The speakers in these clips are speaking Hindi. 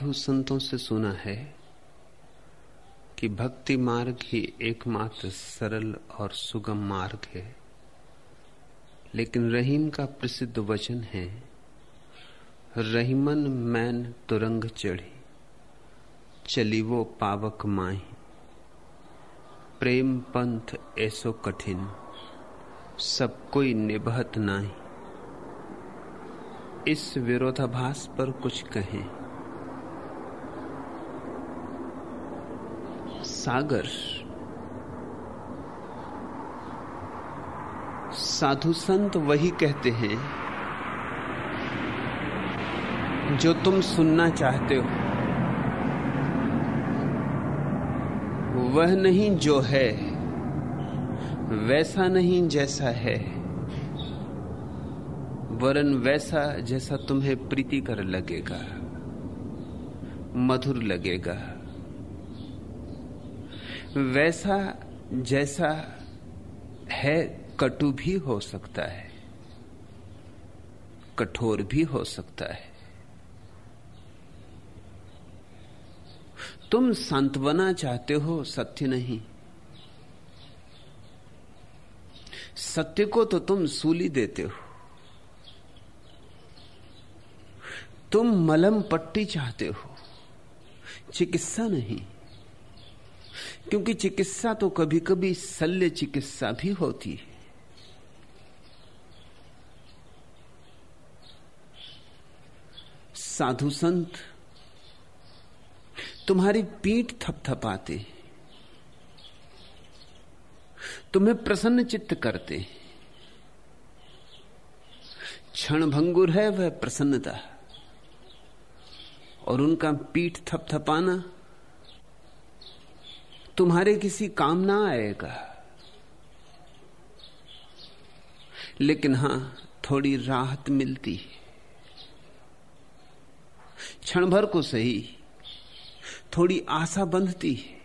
साधु संतों से सुना है कि भक्ति मार्ग ही एकमात्र सरल और सुगम मार्ग है। लेकिन रहीम का प्रसिद्ध वचन है, रहीमन मैन तुरंग चढ़ी, चली वो पावक माही। प्रेम पंथ ऐसो कठिन, सब कोई निभत नाही। इस विरोधाभास पर कुछ कहें। सागर। साधु संत वही कहते हैं, जो तुम सुनना चाहते हो। वह नहीं जो है, वैसा नहीं जैसा है। वरन वैसा जैसा तुम्हें प्रीतिकर लगेगा, मधुर लगेगा। वैसा जैसा है, कटु भी हो सकता है। कठोर भी हो सकता है। तुम सांत्वना चाहते हो, सत्य नहीं। सत्य को तो तुम सूली देते हो। तुम मलम पट्टी चाहते हो। चिकित्सा नहीं। क्योंकि चिकित्सा तो कभी कभी शल्य चिकित्सा भी होती है। साधु संत, तुम्हारी पीठ थपथपाते, तुम्हें प्रसन्न चित्त करते। क्षण भंगुर है वह प्रसन्नता, और उनका पीठ थपथपाना तुम्हारे किसी काम ना आएगा। लेकिन हाँ, थोड़ी राहत मिलती है। क्षण भर को सही, थोड़ी आशा बंधती है।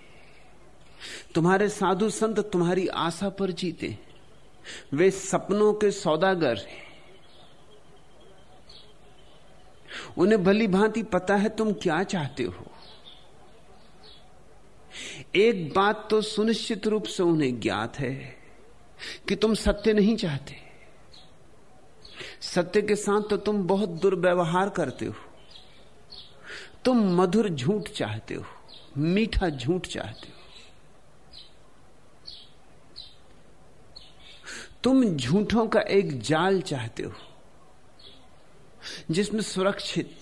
तुम्हारे साधु संत तुम्हारी आशा पर जीते वे सपनों के सौदागर हैं। उन्हें भली भांति पता है तुम क्या चाहते हो। एक बात तो सुनिश्चित रूप से उन्हें ज्ञात है कि तुम सत्य नहीं चाहते। सत्य के साथ तो तुम बहुत दुर्व्यवहार करते हो। तुम मधुर झूठ चाहते हो, मीठा झूठ चाहते हो। तुम झूठों का एक जाल चाहते हो, जिसमें सुरक्षित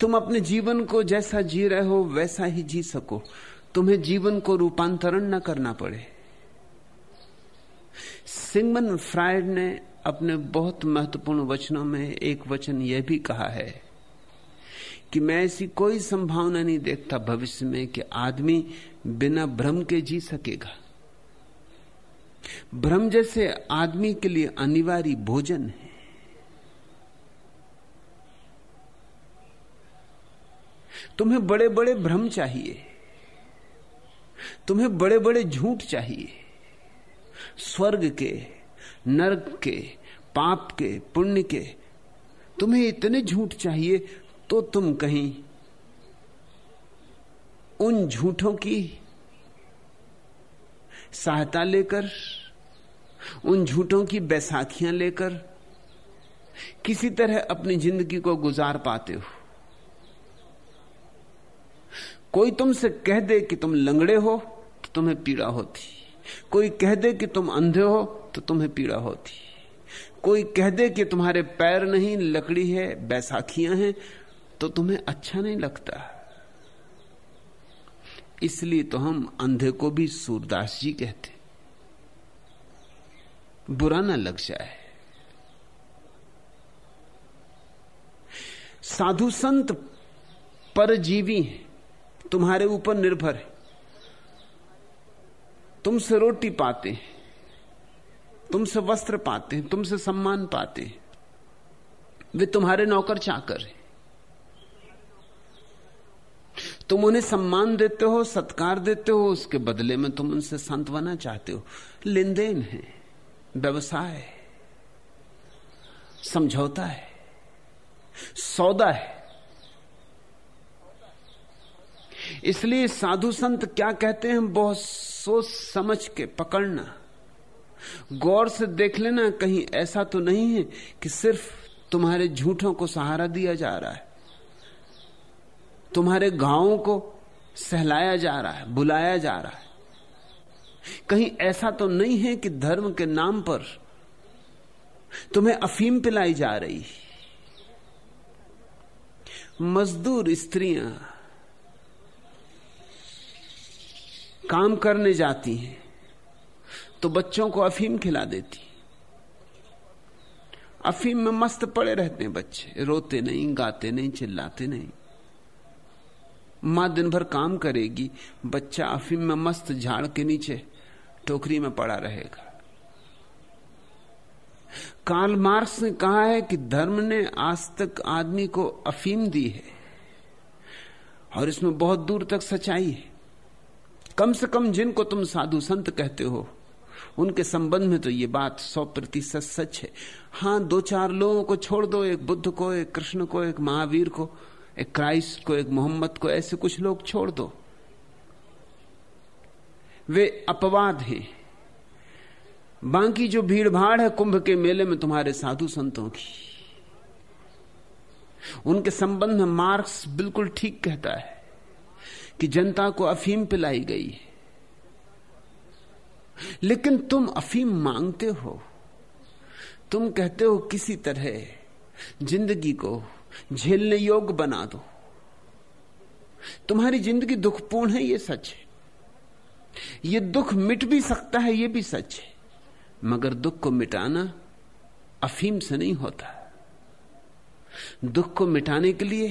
तुम अपने जीवन को जैसा जी रहे हो, वैसा ही जी सको। तुम्हें जीवन को रूपांतरण न करना पड़े। सिंगमन फ्रायड ने अपने बहुत महत्वपूर्ण वचनों में एक वचन यह भी कहा है कि मैं ऐसी कोई संभावना नहीं देखता भविष्य में कि आदमी बिना भ्रम के जी सकेगा। भ्रम जैसे आदमी के लिए अनिवार्य भोजन है। तुम्हें बड़े बड़े भ्रम चाहिए। तुम्हें बड़े बड़े झूठ चाहिए। स्वर्ग के, नरक के, पाप के, पुण्य के, तुम्हें इतने झूठ चाहिए तो तुम कहीं उन झूठों की सहायता लेकर, उन झूठों की बैसाखियाँ लेकर किसी तरह अपनी ज़िंदगी को गुजार पाते हो। कोई तुमसे कह दे कि तुम लंगड़े हो तो तुम्हें पीड़ा होती। कोई कह दे कि तुम अंधे हो तो तुम्हें पीड़ा होती। कोई कह दे कि तुम्हारे पैर नहीं, लकड़ी है, बैसाखियाँ हैं तो तुम्हें अच्छा नहीं लगता। इसलिए तो हम अंधे को भी सूरदास जी कहते। बुरा ना लग जाए। साधु संत परजीवी हैं। तुम्हारे ऊपर निर्भर है। तुमसे रोटी पाते हैं। तुमसे वस्त्र पाते हैं। तुमसे सम्मान पाते हैं। वे तुम्हारे नौकर चाकर हैं। तुम उन्हें सम्मान देते हो, सत्कार देते हो, उसके बदले में तुम उनसे सांत्वना चाहते हो। लेन देन है, व्यवसाय समझौता है, सौदा है। इसलिए साधु संत क्या कहते हैं? बहुत सोच समझ के पकड़ना। गौर से देख लेना, कहीं ऐसा तो नहीं है कि सिर्फ़ तुम्हारे झूठों को सहारा दिया जा रहा है। तुम्हारे गाँवों को सहलाया जा रहा है, बुलाया जा रहा है। कहीं ऐसा तो नहीं है कि धर्म के नाम पर तुम्हें अफीम पिलाई जा रही। मजदूर स्त्रियाँ काम करने जाती हैं तो बच्चों को अफीम खिला देती अफीम में मस्त पड़े रहते हैं बच्चे, रोते नहीं, गाते नहीं, चिल्लाते नहीं। माँ दिन भर काम करेगी, बच्चा अफीम में मस्त झाड़ के नीचे टोकरी में पड़ा रहेगा। कार्ल मार्क्स ने कहा है कि धर्म ने आज तक आदमी को अफीम दी है, और इसमें बहुत दूर तक सच्चाई है। कम से कम जिनको तुम साधु संत कहते हो, उनके संबंध में तो ये बात सौ प्रतिशत सच है। हाँ, दो चार लोगों को छोड़ दो, एक बुद्ध को, एक कृष्ण को, एक महावीर को, एक क्राइस्ट को, एक मोहम्मद को, ऐसे कुछ लोग छोड़ दो। वे अपवाद हैं। बाकी जो भीड़ भाड़ है कुंभ के मेले में तुम्हारे साधु संतों की, उनके संबंध में मार्क्स बिल्कुल ठीक कहता है। कि जनता को अफीम पिलाई गई है। लेकिन तुम अफीम मांगते हो। तुम कहते हो किसी तरह ज़िंदगी को झेलने योग्य बना दो। तुम्हारी ज़िंदगी दुखपूर्ण है यह सच है। ये दुख मिट भी सकता है यह भी सच है। मगर दुख को मिटाना अफीम से नहीं होता। दुख को मिटाने के लिए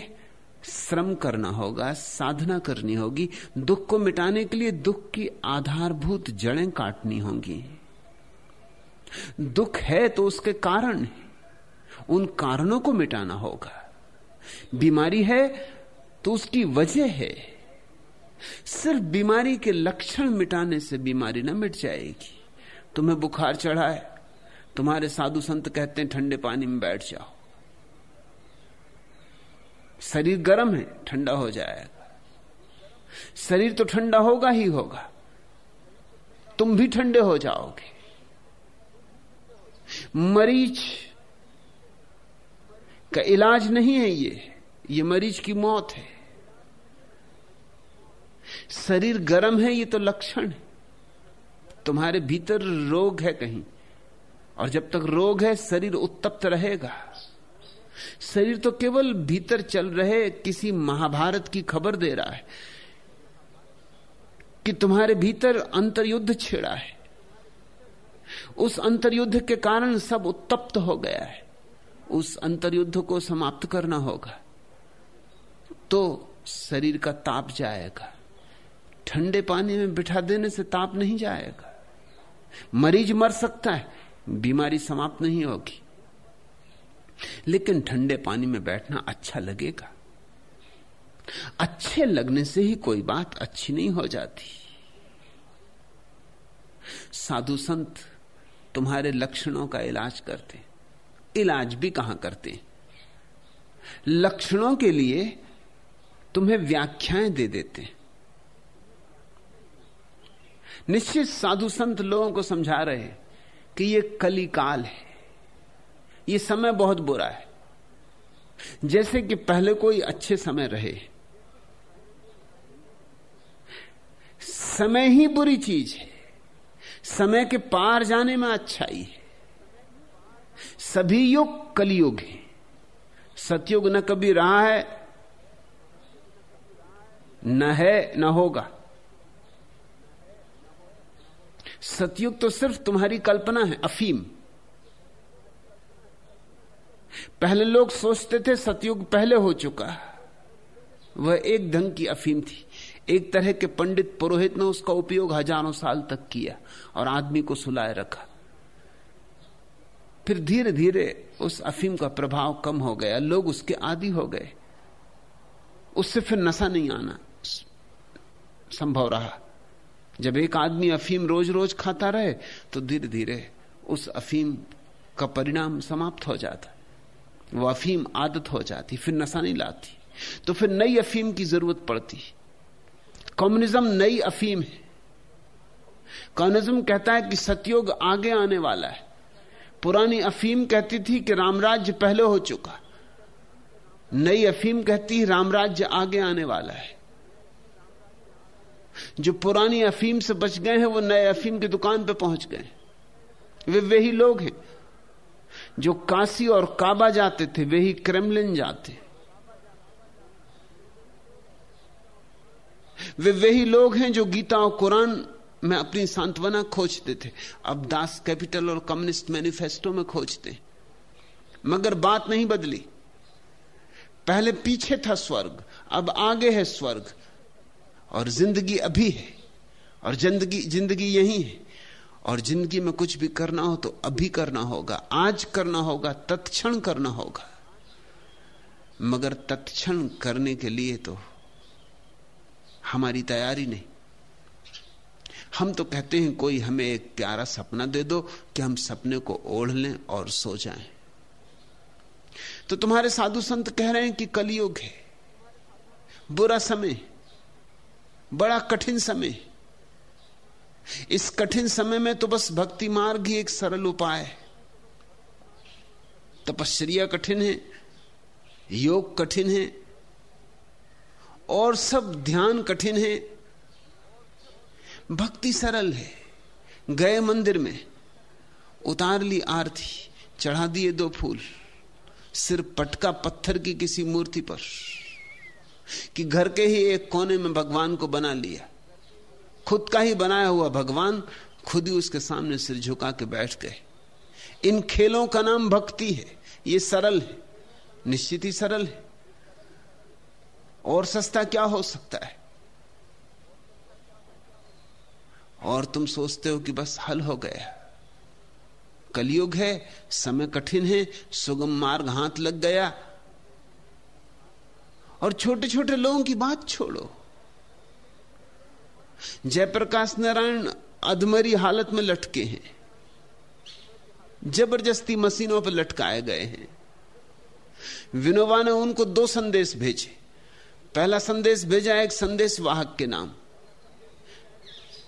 श्रम करना होगा, साधना करनी होगी, दुख को मिटाने के लिए दुख की आधारभूत जड़ें काटनी होंगी। दुख है तो उसके कारण है, उन कारणों को मिटाना होगा। बीमारी है तो उसकी वजह है। सिर्फ़ बीमारी के लक्षण मिटाने से बीमारी ना मिट जाएगी। तुम्हें बुखार चढ़ा है, तुम्हारे साधु संत कहते हैं, ठंडे पानी में बैठ जाओ। शरीर गर्म है, ठंडा हो जाएगा। शरीर तो ठंडा होगा ही होगा। तुम भी ठंडे हो जाओगे। मरीज़ का इलाज नहीं है ये ये मरीज़ की मौत है। शरीर गर्म है, ये तो लक्षण है। तुम्हारे भीतर रोग है कहीं, और जब तक रोग है, शरीर उत्तप्त रहेगा। शरीर तो केवल भीतर चल रहे किसी महाभारत की खबर दे रहा है कि तुम्हारे भीतर अंतर्युद्ध छेड़ा है। उस अंतर्युद्ध के कारण सब उत्तप्त हो गया है। उस अंतर्युद्ध को समाप्त करना होगा। तो शरीर का ताप जाएगा। ठंडे पानी में बिठा देने से ताप नहीं जाएगा। मरीज़ मर सकता है, बीमारी समाप्त नहीं होगी। लेकिन ठंडे पानी में बैठना अच्छा लगेगा। अच्छे लगने से ही कोई बात अच्छी नहीं हो जाती। साधु संत तुम्हारे लक्षणों का इलाज करते। इलाज भी कहाँ करते? लक्षणों के लिए तुम्हें व्याख्याएँ दे देते। निश्चित साधु संत लोगों को समझा रहे कि यह कली काल है। ये समय बहुत बुरा है। जैसे कि पहले कोई अच्छे समय रहे। समय ही बुरी चीज़ है। समय के पार जाने में अच्छाई है। सभी युग कलयुग है। सतयुग न कभी रहा है, न है, न होगा। सतयुग तो सिर्फ़ तुम्हारी कल्पना है, अफीम। पहले लोग सोचते थे सतयुग पहले हो चुका। वह एक ढंग की अफीम थी। एक तरह के पंडित पुरोहित ने उसका उपयोग हज़ारों साल तक किया और आदमी को सुलाए रखा। फिर धीरे धीरे उस अफीम का प्रभाव कम हो गया। लोग उसके आदि हो गए। उससे फिर नशा नहीं आना संभव रहा। जब एक आदमी अफीम रोज रोज खाता रहे तो धीरे धीरे उस अफीम का परिणाम समाप्त हो जाता। वो अफीम आदत हो जाती, फिर नशा नहीं लाती। तो फिर नई अफीम की ज़रूरत पड़ती। कम्युनिज्म नई अफीम है। कम्युनिज्म कहता है कि सतयुग आगे आने वाला है। पुरानी अफीम कहती थी कि रामराज्य पहले हो चुका। नई अफीम कहती है रामराज्य आगे आने वाला है। जो पुरानी अफीम से बच गए हैं, वो नए अफीम की दुकान पे पहुँच गए वे वही लोग हैं जो काशी और काबा जाते थे वही क्रेमलिन जाते। वे वही लोग हैं जो गीता और कुरान में अपनी सांत्वना खोजते थे। अब दास कैपिटल और कम्युनिस्ट मैनिफेस्टो में खोजते मगर बात नहीं बदली। पहले पीछे था स्वर्ग, अब आगे है स्वर्ग। और ज़िंदगी अभी है, और ज़िंदगी ज़िंदगी यही है। और ज़िंदगी में कुछ भी करना हो तो अभी करना होगा, आज करना होगा, तत्क्षण करना होगा। मगर तत्क्षण करने के लिए तो हमारी तैयारी नहीं। हम तो कहते हैं, कोई हमें एक प्यारा सपना दे दो कि हम सपने को ओढ़ लें और सो जाएँ। तो तुम्हारे साधु संत कह रहे हैं कि कलयुग है। बुरा समय, बड़ा कठिन समय। इस कठिन समय में तो बस भक्ति मार्ग ही एक सरल उपाय है। तपश्चर्या कठिन है, योग कठिन है, और सब ध्यान कठिन है। भक्ति सरल है। गए मंदिर में उतार ली आरती, चढ़ा दिए दो फूल, सिर पटका पत्थर की किसी मूर्ति पर, कि घर के ही एक कोने में भगवान को बना लिया। खुद का ही बनाया हुआ भगवान खुद ही उसके सामने सिर झुका के बैठ गए। इन खेलों का नाम भक्ति है। ये सरल है। निश्चित ही सरल है। और सस्ता क्या हो सकता है? और तुम सोचते हो कि बस हल हो गया। कलयुग है, समय कठिन है, सुगम मार्ग हाथ लग गया। और छोटे छोटे लोगों की बात छोड़ो। जयप्रकाश नारायण अधमरी हालत में लटके हैं। ज़बरदस्ती मशीनों पर लटकाए गए हैं। विनोबा ने उनको दो संदेश भेजे। पहला संदेश भेजा एक संदेश वाहक के नाम।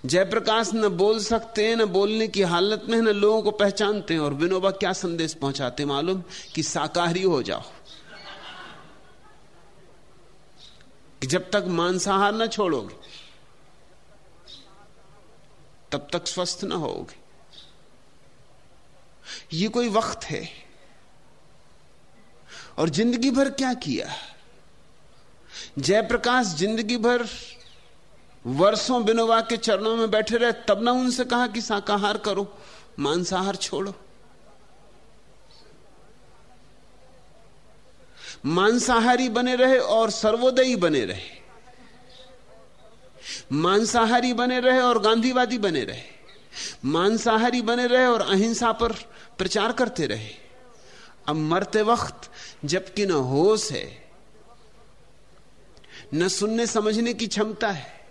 जयप्रकाश न बोल सकते हैं न बोलने की हालत में, न लोगों को पहचानते हैं। और विनोबा क्या संदेश पहुंचाते मालूम? कि शाकाहारी हो जाओ। कि जब तक मांसाहार न छोड़ोगे तब तक स्वस्थ न होगे ये कोई वक्त है। और ज़िंदगी भर क्या किया? जयप्रकाश ज़िंदगी भर वर्षों बिनोबा के चरणों में बैठे रहे, तब ना उनसे कहा कि शाकाहार करो, मांसाहार छोड़ो। मांसाहारी बने रहे और सर्वोदयी बने रहे। मांसाहारी बने रहे और गांधीवादी बने रहे। मांसाहारी बने रहे और अहिंसा पर प्रचार करते रहे। अब मरते वक्त जबकि न होश है, न सुनने समझने की क्षमता है,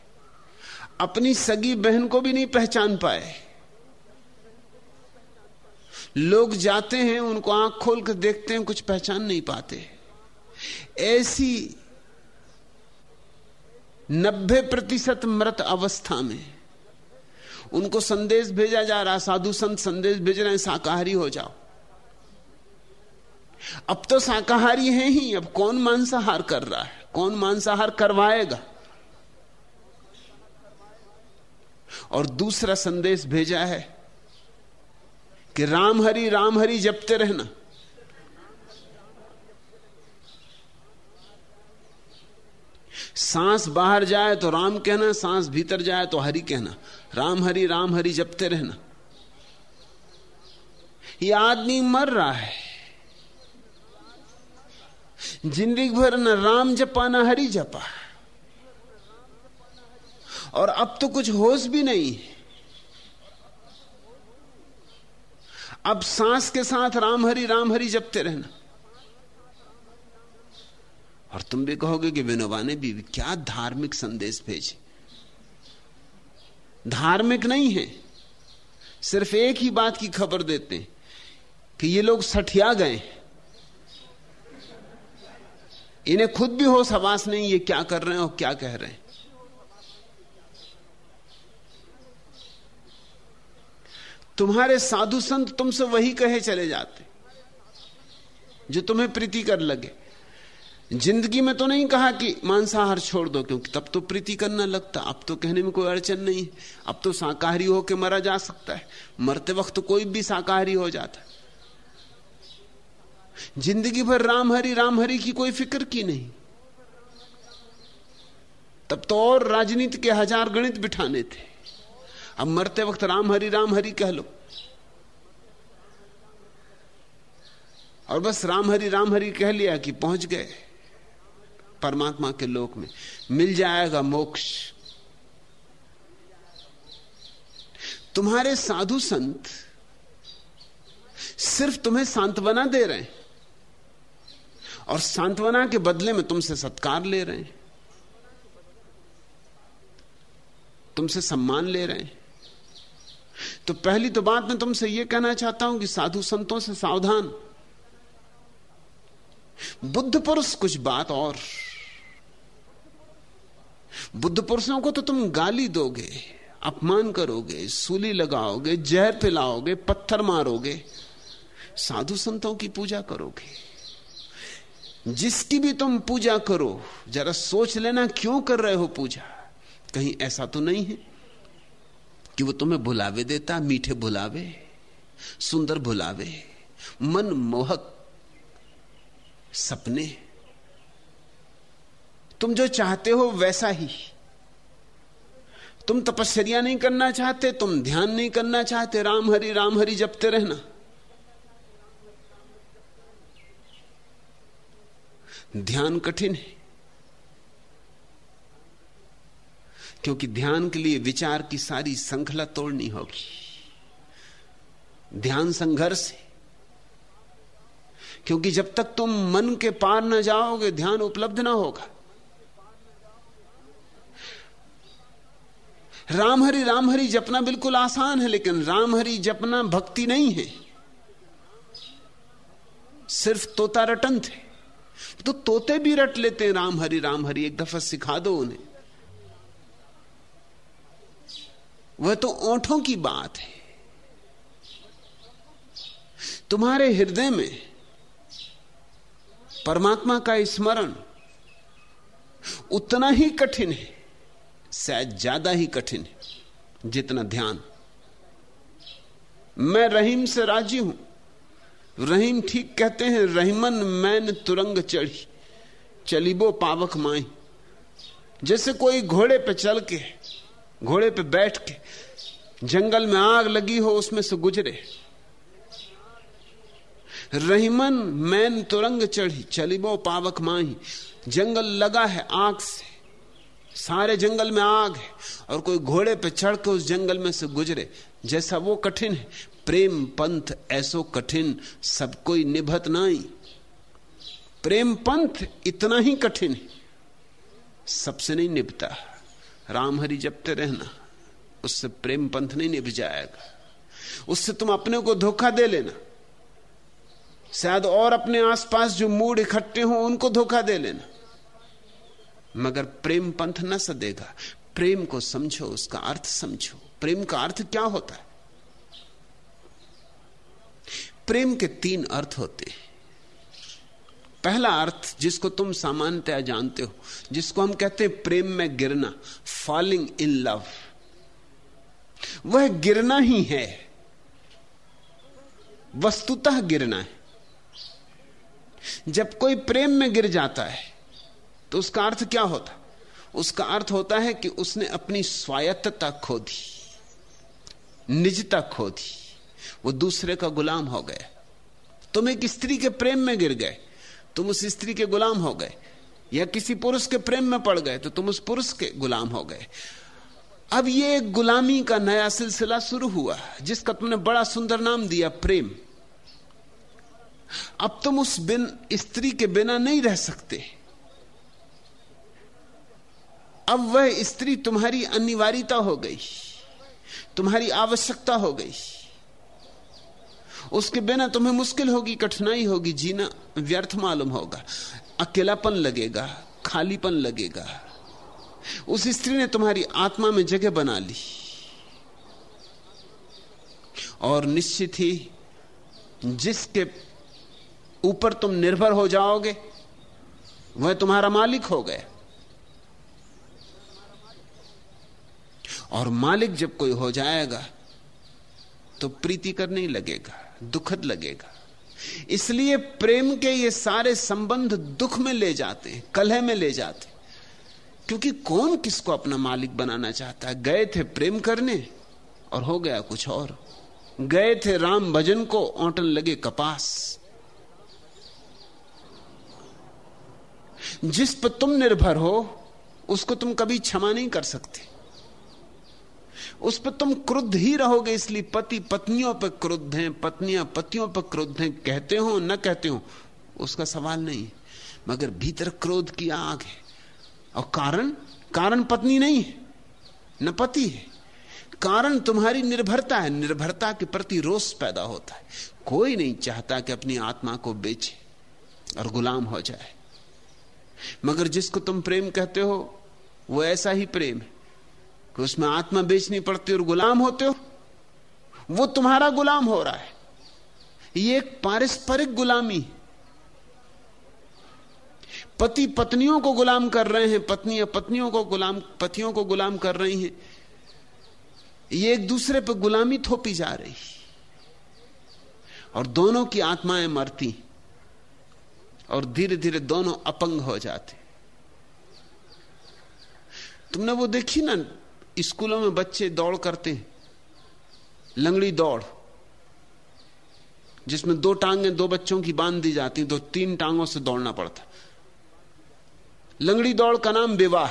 अपनी सगी बहन को भी नहीं पहचान पाए। लोग जाते हैं, उनको आँख खोल कर देखते हैं, कुछ पहचान नहीं पाते। ऐसी नब्बे प्रतिशत मृत अवस्था में। उनको संदेश भेजा जा रहा, साधु संत संदेश भेज रहे हैं, शाकाहारी हो जाओ। अब तो शाकाहारी हैं ही, अब कौन मांसाहार कर रहा है? कौन मांसाहार करवाएगा? और दूसरा संदेश भेजा है कि राम हरि राम हरि जपते रहना। सांस बाहर जाए तो राम कहना, सांस भीतर जाए तो हरि कहना। राम हरि राम हरि जपते रहना। ये आदमी मर रहा है। ज़िंदगी भर न राम जपा, न हरि जपा। और अब तो कुछ होश भी नहीं। अब सांस के साथ राम हरि राम हरि जपते रहना। और तुम भी कहोगे कि विनोबा ने भी क्या धार्मिक संदेश भेजे। धार्मिक नहीं है, सिर्फ़ एक ही बात की खबर देते हैं कि ये लोग सठिया गए। इन्हें खुद भी होश हवास नहीं ये क्या कर रहे हैं और क्या कह रहे हैं। तुम्हारे साधु संत तुमसे वही कहे चले जाते, जो तुम्हें प्रीति कर लगे। ज़िंदगी में तो नहीं कहा कि मांसाहार छोड़ दो, क्योंकि तब तो प्रीति करना लगता अब तो कहने में कोई अड़चन नहीं अब तो शाकाहारी होकर मरा जा सकता है। मरते वक्त कोई भी शाकाहारी हो जाता है। ज़िंदगी भर राम हरि राम हरि की कोई फ़िक्र की नहीं। तब तो और राजनीति के हज़ार गणित बिठाने थे। अब मरते वक्त राम हरि राम हरि कह लो। और बस राम हरि राम हरि कह लिया कि पहुँच गए। परमात्मा के लोक में। मिल जाएगा मोक्ष। तुम्हारे साधु संत सिर्फ़ तुम्हें सांत्वना दे रहे हैं और सांत्वना के बदले में तुमसे सत्कार ले रहे हैं। तुमसे सम्मान ले रहे हैं। तो पहली तो बात मैं तुमसे यह कहना चाहता हूँ कि साधु संतों से सावधान। बुद्ध पुरुष कुछ बात और। बुद्ध पुरुषों को तो तुम गाली दोगे, अपमान करोगे, सूली लगाओगे, जहर पिलाओगे, पत्थर मारोगे। साधु संतों की पूजा करोगे। जिसकी भी तुम पूजा करो, जरा सोच लेना क्यों कर रहे हो पूजा? कहीं ऐसा तो नहीं है कि वो तुम्हें भुलावे देता, मीठे भुलावे सुंदर भुलावे मन मोहक सपने तुम जो चाहते हो वैसा ही। तुम तपस्या नहीं करना चाहते, तुम ध्यान नहीं करना चाहते, राम हरि राम हरि जपते रहना। ध्यान कठिन है। क्योंकि ध्यान के लिए विचार की सारी श्रृंखला तोड़नी होगी। ध्यान संघर्ष है। क्योंकि जब तक तुम मन के पार न जाओगे, ध्यान उपलब्ध ना होगा। राम हरि राम हरि जपना बिल्कुल आसान है, लेकिन राम हरि जपना भक्ति नहीं है। सिर्फ़ तोता रटन थे तो तोते भी रट लेते हैं राम हरि राम हरि एक दफ़ा सिखा दो उन्हें। वह तो ओंठों की बात है। तुम्हारे हृदय में परमात्मा का स्मरण उतना ही कठिन है। शायद ज़्यादा ही कठिन है, जितना ध्यान। मैं रहीम से राज़ी हूँ। रहीम ठीक कहते हैं, रहीमन मैन तुरंग चढ़ी चलीबो पावक माई। जैसे कोई घोड़े पे चल के, घोड़े पे बैठ के, जंगल में आग लगी हो, उसमें से गुजरे। रहीमन मैन तुरंग चढ़ी चलीबो पावक माही जंगल लगा है आग से। सारे जंगल में आग है और कोई घोड़े पे चढ़ के उस जंगल में से गुजरे, जैसा वो कठिन है। प्रेम पंथ ऐसो कठिन, सब कोई निभत नहीं। प्रेम पंथ इतना ही कठिन है, सबसे नहीं निभता। राम हरि जपते रहना, उससे प्रेम पंथ नहीं निभ जाएगा। उससे तुम अपने को धोखा दे लेना। शायद और अपने आसपास जो मूड इकट्ठे हो, उनको धोखा दे लेना। मगर प्रेम पंथ न सदेगा। प्रेम को समझो, उसका अर्थ समझो। प्रेम का अर्थ क्या होता है? प्रेम के तीन अर्थ होते हैं। पहला अर्थ, जिसको तुम सामान्यतया जानते हो, जिसको हम कहते हैं प्रेम में गिरना फॉलिंग इन लव वह गिरना ही है। वस्तुतः गिरना है। जब कोई प्रेम में गिर जाता है तो उसका अर्थ क्या होता? उसका अर्थ होता है कि उसने अपनी स्वायत्तता खो दी निजता खो दी वो दूसरे का गुलाम हो गया तुम एक स्त्री के प्रेम में गिर गए, तुम उस स्त्री के गुलाम हो गए, या किसी पुरुष के प्रेम में पड़ गए तो तुम उस पुरुष के गुलाम हो गए। अब ये गुलामी का नया सिलसिला शुरू हुआ, जिसका तुमने बड़ा सुंदर नाम दिया, प्रेम। अब तुम उस बिन, स्त्री के बिना नहीं रह सकते। अब वह स्त्री तुम्हारी अनिवार्यता हो गई, तुम्हारी आवश्यकता हो गई। उसके बिना तुम्हें मुश्किल होगी, कठिनाई होगी, जीना व्यर्थ मालूम होगा, अकेलापन लगेगा, खालीपन लगेगा। उस स्त्री ने तुम्हारी आत्मा में जगह बना ली। और निश्चित ही, जिसके ऊपर तुम निर्भर हो जाओगे, वह तुम्हारा मालिक हो गया। और मालिक जब कोई हो जाएगा तो प्रीति करने लगेगा, दुखद लगेगा। इसलिए प्रेम के ये सारे संबंध दुख में ले जाते हैं, कलह में ले जाते क्योंकि कौन किसको अपना मालिक बनाना चाहता है? गए थे प्रेम करने और हो गया कुछ और। गए थे राम भजन को ओटन लगे कपास। जिस पर तुम निर्भर हो, उसको तुम कभी क्षमा नहीं कर सकते। उस पर तुम क्रुद्ध ही रहोगे इसलिए पति पत्नियों पर क्रुद्ध हैं, पत्नियाँ पतियों पर क्रुद्ध हैं। कहते हो, न कहते हो, उसका सवाल नहीं मगर भीतर क्रोध की आग है। और कारण? कारण पत्नी नहीं है, न पति है। कारण तुम्हारी निर्भरता है। निर्भरता के प्रति रोष पैदा होता है। कोई नहीं चाहता कि अपनी आत्मा को बेचे और गुलाम हो जाए। मगर जिसको तुम प्रेम कहते हो, वो ऐसा ही प्रेम है। कि उसमें आत्मा बेचनी पड़ती और गुलाम होते हो? वो तुम्हारा गुलाम हो रहा है। ये एक पारस्परिक गुलामी। पति पत्नियों को गुलाम कर रहे हैं पत्नियाँ पत्नियों को गुलाम, पतियों को गुलाम कर रही हैं। ये एक दूसरे पर गुलामी थोपी जा रही। और दोनों की आत्माएँ मरती और धीरे धीरे दोनों अपंग हो जाते। तुमने वो देखी ना स्कूलों में बच्चे दौड़ करते हैं। लंगड़ी दौड़, जिसमें दो टांगें दो बच्चों की बाँध दी जाती तो तीन टांगों से दौड़ना पड़ता लंगड़ी दौड़ का नाम विवाह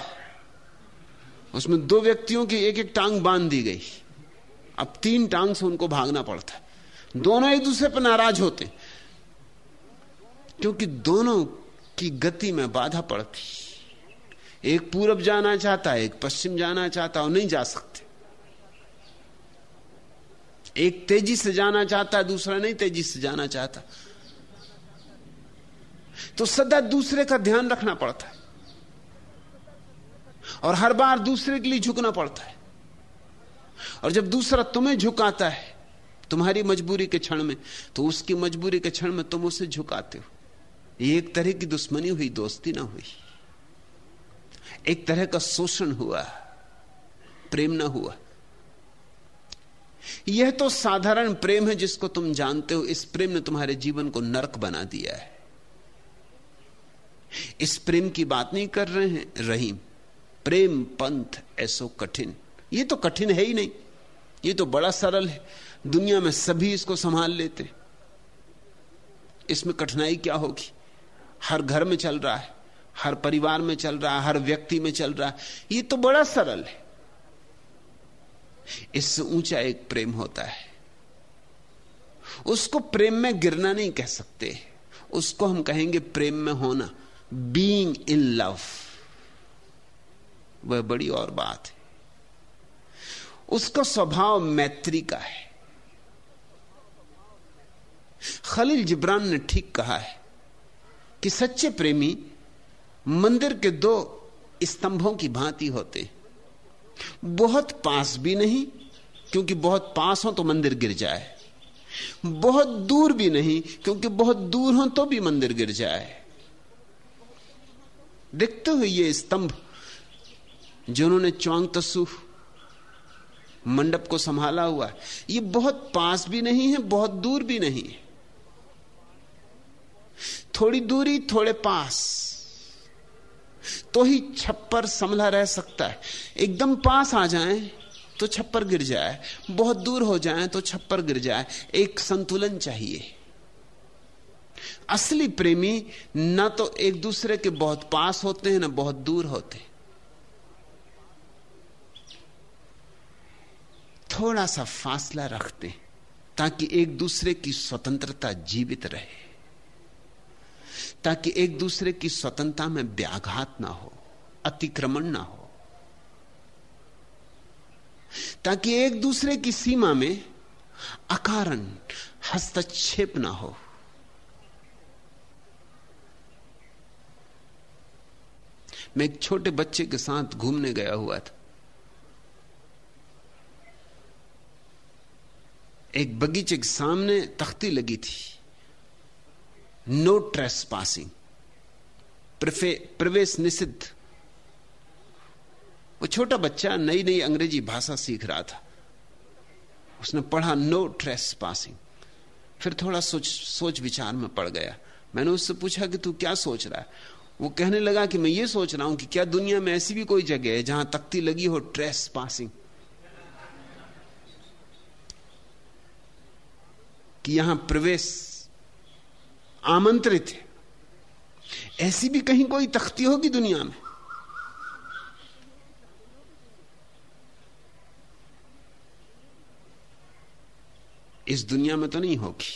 उसमें दो व्यक्तियों की एक एक टांग बाँध दी गई। अब तीन टांग से उनको भागना पड़ता दोनों एक दूसरे पर नाराज़ होते क्योंकि दोनों की गति में बाधा पड़ती एक पूरब जाना चाहता है, एक पश्चिम जाना चाहता है और नहीं जा सकते। एक तेज़ी से जाना चाहता है, दूसरा नहीं तेज़ी से जाना चाहता। तो सदा दूसरे का ध्यान रखना पड़ता है। और हर बार दूसरे के लिए झुकना पड़ता है। और जब दूसरा तुम्हें झुकाता है, तुम्हारी मजबूरी के क्षण में तो उसकी मजबूरी के क्षण में तुम उसे झुकाते हो। ये एक तरह की दुश्मनी हुई, दोस्ती ना हुई। एक तरह का शोषण हुआ, प्रेम ना हुआ। यह तो साधारण प्रेम है जिसको तुम जानते हो, इस प्रेम ने तुम्हारे जीवन को नरक बना दिया है। इस प्रेम की बात नहीं कर रहे हैं, रहीम। प्रेम पंथ, ऐसो कठिन। ये तो कठिन है ही नहीं। ये तो बड़ा सरल है। दुनिया में सभी इसको संभाल लेते इसमें कठिनाई क्या होगी? हर घर में चल रहा है। हर परिवार में चल रहा, हर व्यक्ति में चल रहा। ये तो बड़ा सरल है। इससे ऊँचा एक प्रेम होता है। उसको प्रेम में गिरना नहीं कह सकते। उसको हम कहेंगे प्रेम में होना। बीइंग इन लव वह बड़ी और बात है। उसका स्वभाव मैत्री का है। खलील जिब्रान ने ठीक कहा है कि सच्चे प्रेमी मंदिर के दो स्तंभों की भांति होते बहुत पास भी नहीं, क्योंकि बहुत पास हो तो मंदिर गिर जाए। बहुत दूर भी नहीं, क्योंकि बहुत दूर हो तो भी मंदिर गिर जाए। देखते हुए ये स्तंभ, जिन्होंने चौंग तसु मंडप को संभाला हुआ है ये बहुत पास भी नहीं है, बहुत दूर भी नहीं है। थोड़ी दूरी, थोड़े पास। तो ही छप्पर संभला रह सकता है। एकदम पास आ जाए तो छप्पर गिर जाए। बहुत दूर हो जाए तो छप्पर गिर जाए। एक संतुलन चाहिए। असली प्रेमी ना तो एक दूसरे के बहुत पास होते हैं, ना बहुत दूर होते थोड़ा सा फासला रखते ताकि एक दूसरे की स्वतंत्रता जीवित रहे। ताकि एक दूसरे की स्वतंत्रता में व्याघात ना हो, अतिक्रमण ना हो। ताकि एक दूसरे की सीमा में अकारण, हस्तक्षेप ना हो। मैं एक छोटे बच्चे के साथ घूमने गया हुआ था। एक बगीचे के सामने तख्ती लगी थी। नो ट्रेस पासिंग प्रवेश निषिद्ध वो छोटा बच्चा नई नई अंग्रेज़ी भाषा सीख रहा था। उसने पढ़ा नो ट्रेस पासिंग फिर थोड़ा सोच सोच विचार में पड़ गया। मैंने उससे पूछा कि तू क्या सोच रहा है? वो कहने लगा कि मैं ये सोच रहा हूँ कि क्या दुनिया में ऐसी भी कोई जगह है जहाँ तख्ती लगी हो ट्रेस पासिंग कि यहाँ प्रवेश आमंत्रित है। ऐसी भी कहीं कोई तख्ती होगी दुनिया में? इस दुनिया में तो नहीं होगी।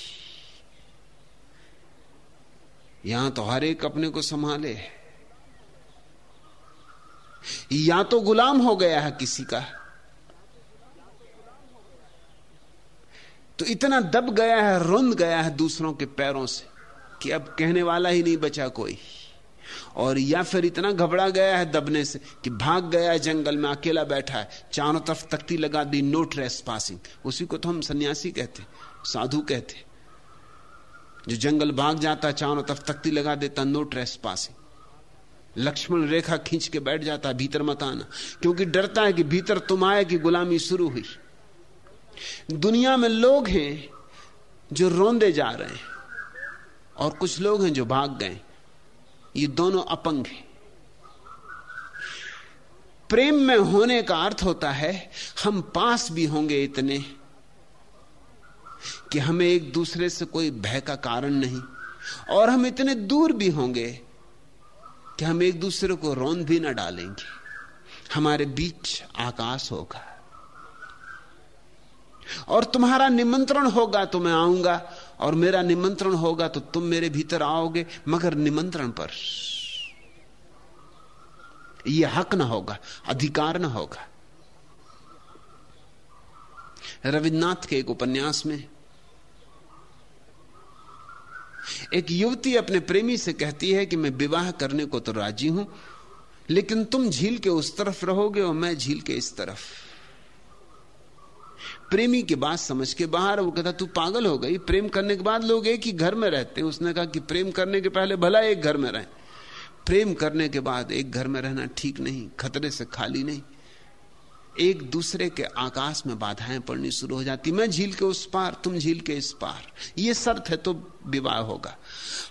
यहाँ तो हर एक अपने को संभाले या तो गुलाम हो गया है किसी का। तो इतना दब गया है, रुंद गया है दूसरों के पैरों से। कि अब कहने वाला ही नहीं बचा कोई। और या फिर इतना घबरा गया है दबने से कि भाग गया है जंगल में, अकेला बैठा है, चारों तरफ़ तख्ती लगा दी नो ट्रेस पासिंग उसी को तो हम सन्यासी कहते साधु कहते जो जंगल भाग जाता चारों तरफ़ तख्ती लगा देता no trace passing Lakshman rekha खींच के बैठ जाता भीतर मत आना। क्योंकि डरता है कि भीतर तुम आए कि गुलामी शुरू हुई। दुनिया में लोग हैं जो रोंदे जा रहे हैं। और कुछ लोग हैं जो भाग गए। ये दोनों अपंग हैं। प्रेम में होने का अर्थ होता है, हम पास भी होंगे इतने कि हमें एक दूसरे से कोई भय का कारण नहीं, और हम इतने दूर भी होंगे कि हम एक दूसरे को रौन भी ना डालेंगे। हमारे बीच आकाश होगा। और तुम्हारा निमंत्रण होगा तो मैं आऊँगा, और मेरा निमंत्रण होगा तो तुम मेरे भीतर आओगे, मगर निमंत्रण पर यह हक ना होगा, अधिकार ना होगा। रविन्द्रनाथ के एक उपन्यास में एक युवती अपने प्रेमी से कहती है कि मैं विवाह करने को तो राज़ी हूँ, लेकिन तुम झील के उस तरफ़ रहोगे और मैं झील के इस तरफ़। प्रेमी की बात समझ के बाहर, वो कहता, तू पागल हो गई। प्रेम करने के बाद लोग एक ही घर में रहते हैं। उसने कहा कि प्रेम करने के पहले भला एक घर में रहे। प्रेम करने के बाद एक घर में रहना ठीक नहीं, खतरे से खाली नहीं। एक दूसरे के आकाश में बाधाएँ पड़नी शुरू हो जाती। मैं झील के उस पार, तुम झील के इस पार। ये शर्त है तो विवाह होगा।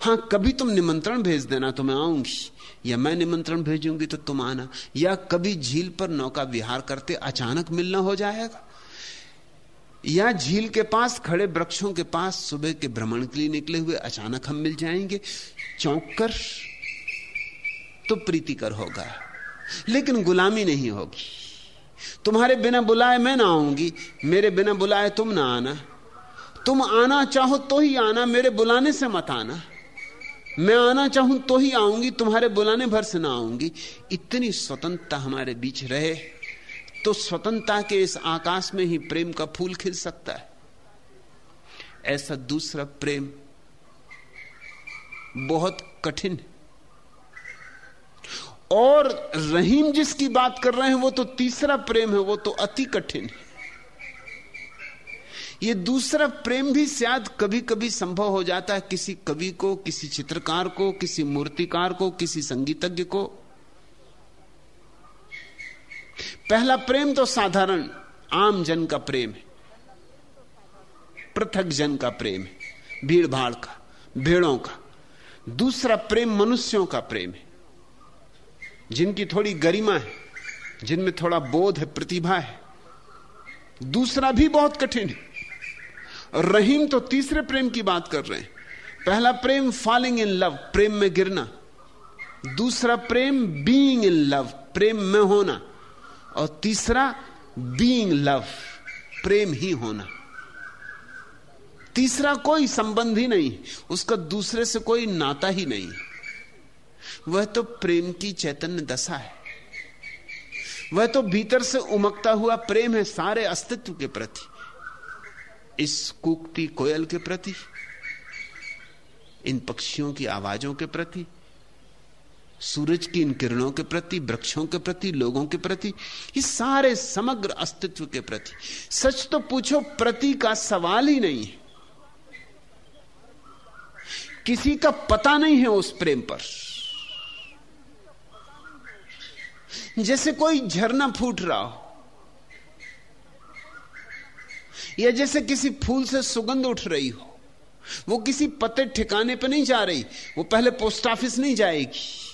हाँ कभी तुम निमंत्रण भेज देना तो मैं आऊँगी। या मैं निमंत्रण भेजूँगी तो तुम आना। या कभी झील पर नौका विहार करते अचानक मिलना हो जाएगा। या झील के पास, खड़े वृक्षों के पास सुबह के भ्रमण के लिए निकले हुए अचानक हम मिल जाएँगे। चौंक कर तो प्रीतिकर होगा, लेकिन गुलामी नहीं होगी। तुम्हारे बिना बुलाए मैं ना आऊँगी, मेरे बिना बुलाए तुम ना आना। तुम आना चाहो तो ही आना, मेरे बुलाने से मत आना। मैं आना चाहूँ तो ही आऊँगी, तुम्हारे बुलाने भर से ना आऊँगी। इतनी स्वतंत्रता हमारे बीच रहे। तो स्वतंत्रता के इस आकाश में ही प्रेम का फूल खिल सकता है। ऐसा दूसरा प्रेम बहुत कठिन और रहीम जिसकी बात कर रहे हैं, वो तो तीसरा प्रेम है, वो तो अति कठिन है। ये दूसरा प्रेम भी शायद कभी कभी संभव हो जाता है, किसी कवि को, किसी चित्रकार को, किसी मूर्तिकार को, किसी संगीतज्ञ को। पहला प्रेम तो साधारण, आम जन का प्रेम है। पृथक जन का प्रेम है भीड़ भाड़ का, भेड़ों का। दूसरा प्रेम मनुष्यों का प्रेम है। जिनकी थोड़ी गरिमा है, जिनमें थोड़ा बोध है, प्रतिभा है। दूसरा भी बहुत कठिन है। रहीम तो तीसरे प्रेम की बात कर रहे हैं। पहला प्रेम फॉलिंग इन लव प्रेम में गिरना। दूसरा प्रेम बीइंग इन लव प्रेम में होना। और तीसरा बीइंग लव प्रेम ही होना। तीसरा कोई संबंध ही नहीं, उसका दूसरे से कोई नाता ही नहीं। वह तो प्रेम की चैतन्य दशा है। वह तो भीतर से उमकता हुआ प्रेम है सारे अस्तित्व के प्रति। इस कुकती कोयल के प्रति, इन पक्षियों की आवाजों के प्रति सूरज की इन किरणों के प्रति, वृक्षों के प्रति, लोगों के प्रति, ये सारे समग्र अस्तित्व के प्रति। सच तो पूछो, प्रति का सवाल ही नहीं है। किसी का पता नहीं है उस प्रेम पर। जैसे कोई झरना फूट रहा हो, या जैसे किसी फूल से सुगंध उठ रही हो, वो किसी पते ठिकाने पर नहीं जा रही, वो पहले पोस्ट ऑफ़िस नहीं जाएगी।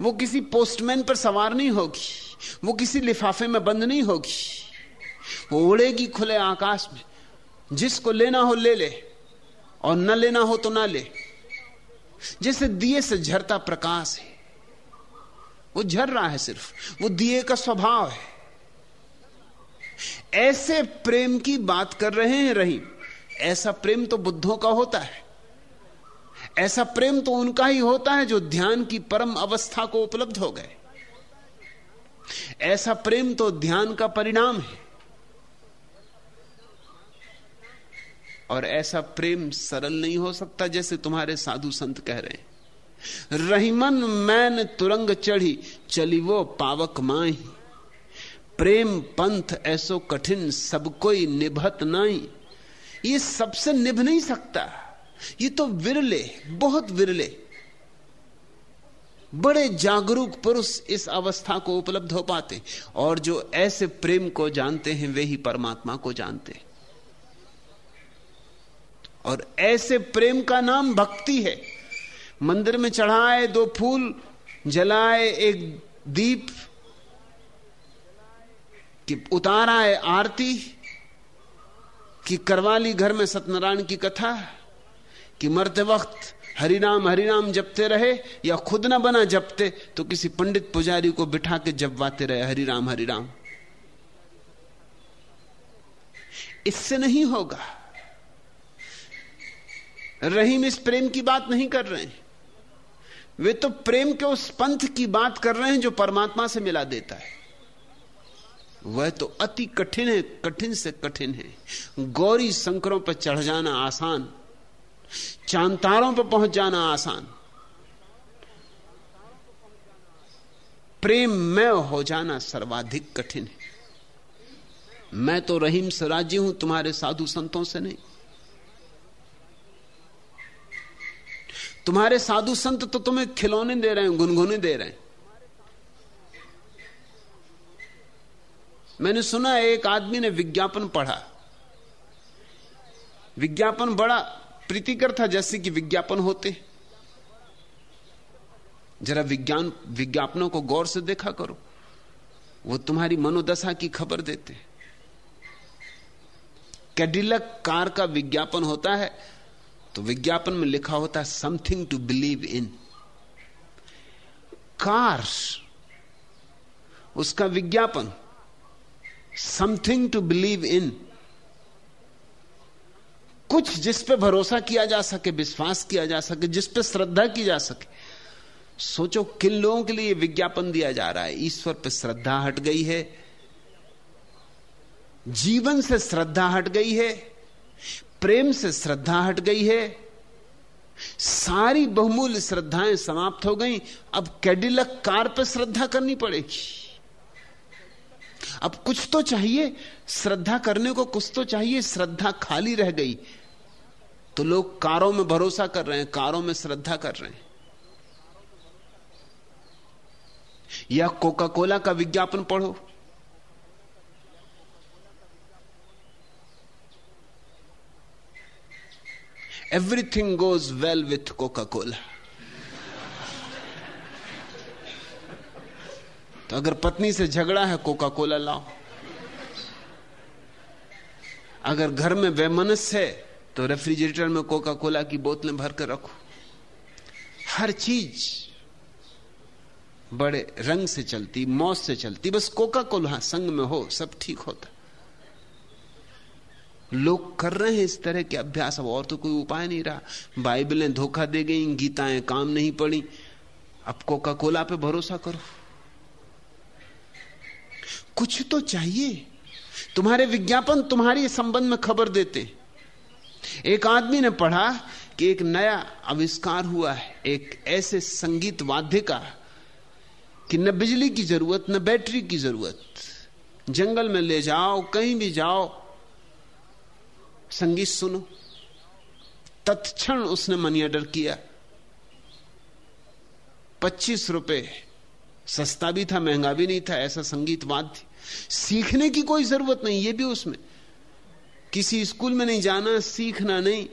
वो किसी पोस्टमैन पर सवार नहीं होगी। वो किसी लिफाफे में बंद नहीं होगी। वो उड़ेगी खुले आकाश में। जिसको लेना हो ले ले, और न लेना हो तो ना ले। जैसे दिए से झरता प्रकाश है। वो झर रहा है सिर्फ़। वो दिए का स्वभाव है। ऐसे प्रेम की बात कर रहे हैं रहीम। ऐसा प्रेम तो बुद्धों का होता है। ऐसा प्रेम तो उनका ही होता है जो ध्यान की परम अवस्था को उपलब्ध हो गए। ऐसा प्रेम तो ध्यान का परिणाम है। और ऐसा प्रेम सरल नहीं हो सकता जैसे तुम्हारे साधु संत कह रहे हैं। रहीमन मैन तुरंग चढ़ी, चली वो पावक माही। प्रेम पंथ ऐसो कठिन, सब कोई निभत नाई ये सबसे निभ नहीं सकता। ये तो विरले, बहुत विरले। बड़े जागरूक पुरुष इस अवस्था को उपलब्ध हो पाते और जो ऐसे प्रेम को जानते हैं, वे ही परमात्मा को जानते और ऐसे प्रेम का नाम भक्ति है। मंदिर में चढ़ाए दो फूल, जलाए एक दीप, कि उतारा है आरती, कि करवाली घर में सत्यनारायण की कथा। कि मरते वक्त हरिनाम हरिनाम जपते रहे या खुद ना बना जपते तो किसी पंडित पुजारी को बिठा के जपवाते रहे हरिराम हरिराम इससे नहीं होगा। रहीम इस प्रेम की बात नहीं कर रहे हैं। वे तो प्रेम के उस पंथ की बात कर रहे हैं जो परमात्मा से मिला देता है। वह तो अति कठिन है, कठिन से कठिन है। गौरी शंकरों पर चढ़ जाना आसान। चांतारों पर पहुँच जाना आसान। प्रेम में हो जाना सर्वाधिक कठिन है। मैं तो रहीम से राज़ी हूँ, तुम्हारे साधु संतों से नहीं। तुम्हारे साधु संत तो तुम्हें खिलौने दे रहे हैं, गुनगुने दे रहे हैं। मैंने सुना एक आदमी ने विज्ञापन पढ़ा। विज्ञापन बड़ा प्रीतिकर था जैसे कि विज्ञापन होते। जरा विज्ञान, विज्ञापनों को गौर से देखा करो। वो तुम्हारी मनोदशा की खबर देते। कैडिलक कार का विज्ञापन होता है तो विज्ञापन में लिखा होता है something to believe in car उसका विज्ञापन समथिंग टू बिलीव इन कुछ जिस पे भरोसा किया जा सके, विश्वास किया जा सके, जिस पे श्रद्धा की जा सके। सोचो किन लोगों के लिए विज्ञापन दिया जा रहा है? ईश्वर पे श्रद्धा हट गई है। जीवन से श्रद्धा हट गई है। प्रेम से श्रद्धा हट गई है। सारी बहुमूल्य श्रद्धाएँ समाप्त हो गई। अब कैडिलक कार पर श्रद्धा करनी पड़ेगी। अब कुछ तो चाहिए। श्रद्धा करने को कुछ तो चाहिए। श्रद्धा खाली रह गई। तो लोग कारों में भरोसा कर रहे हैं, कारों में श्रद्धा कर रहे हैं। या कोका कोला का विज्ञापन पढ़ो। Everything goes well with Coca Cola तो अगर पत्नी से झगड़ा है कोका कोला लाओ। अगर घर में वैमनस्य है तो रेफ्रिजरेटर में कोका कोला की बोतलें भर कर रखो। हर चीज़ बड़े रंग से चलती मौत से चलती, बस कोका कोला संग में हो, सब ठीक होता। लोग कर रहे हैं इस तरह के अभ्यास, अब और तो कोई उपाय नहीं रहा। बाइबलें धोखा दे गई, गीताएँ काम नहीं पड़ी। अब कोका कोला पे भरोसा करो। कुछ तो चाहिए। तुम्हारे विज्ञापन तुम्हारी संबंध में खबर देते। एक आदमी ने पढ़ा कि एक नया आविष्कार हुआ है, एक ऐसे संगीत वाद्य का कि न बिजली की ज़रूरत, न बैटरी की ज़रूरत। जंगल में ले जाओ, कहीं भी जाओ, संगीत सुनो। तत्क्षण उसने मनी ऑर्डर किया। पच्चीस रुपए, सस्ता भी था, महँगा भी नहीं था, ऐसा संगीत वाद्य। सीखने की कोई ज़रूरत नहीं, ये भी उसमें। किसी स्कूल में नहीं जाना, सीखना नहीं,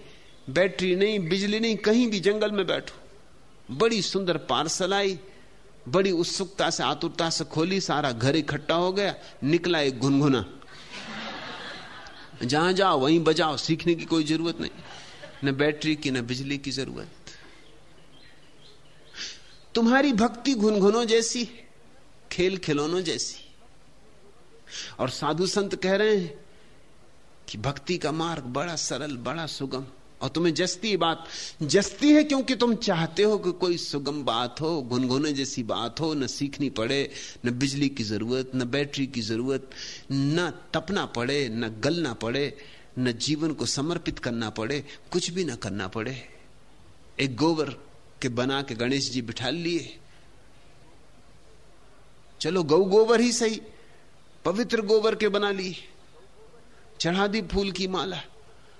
बैटरी नहीं, बिजली नहीं, कहीं भी जंगल में बैठो। बड़ी सुंदर पार्सल आई, बड़ी उत्सुकता से, आतुरता से खोली, सारा घर इकट्ठा हो गया, निकला एक गुनगुना। जहाँ जाओ, वहीं बजाओ, सीखने की कोई ज़रूरत नहीं। न बैटरी की, न बिजली की ज़रूरत। तुम्हारी भक्ति गुनगुनों जैसी, खेल खिलौनों जैसी। और साधु संत कह रहे हैं कि भक्ति का मार्ग बड़ा सरल, बड़ा सुगम। और तुम्हें जस्ती बात, जस्ती है क्योंकि तुम चाहते हो कि कोई सुगम बात हो, गुनगुने जैसी बात हो, न सीखनी पड़े, न बिजली की ज़रूरत, न बैटरी की ज़रूरत, न तपना पड़े, न गलना पड़े, न जीवन को समर्पित करना पड़े, कुछ भी ना करना पड़े। एक गोबर के बना के गणेश जी बिठा लिए। चलो गौ गोबर ही सही। पवित्र गोबर के बना लिए चढ़ा दी फूल की माला,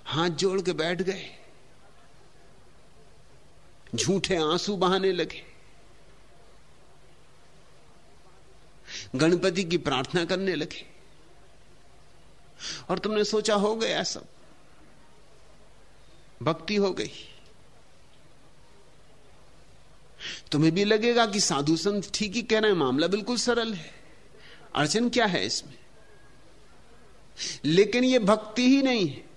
हाथ जोड़ के बैठ गए। झूठे आँसू बहाने लगे। गणपति की प्रार्थना करने लगे। और तुमने सोचा हो गया सब। भक्ति हो गई। तुम्हें भी लगेगा कि साधु संत ठीक ही कह रहे हैं, मामला बिल्कुल सरल है। अड़चन क्या है इसमें? लेकिन यह भक्ति ही नहीं है।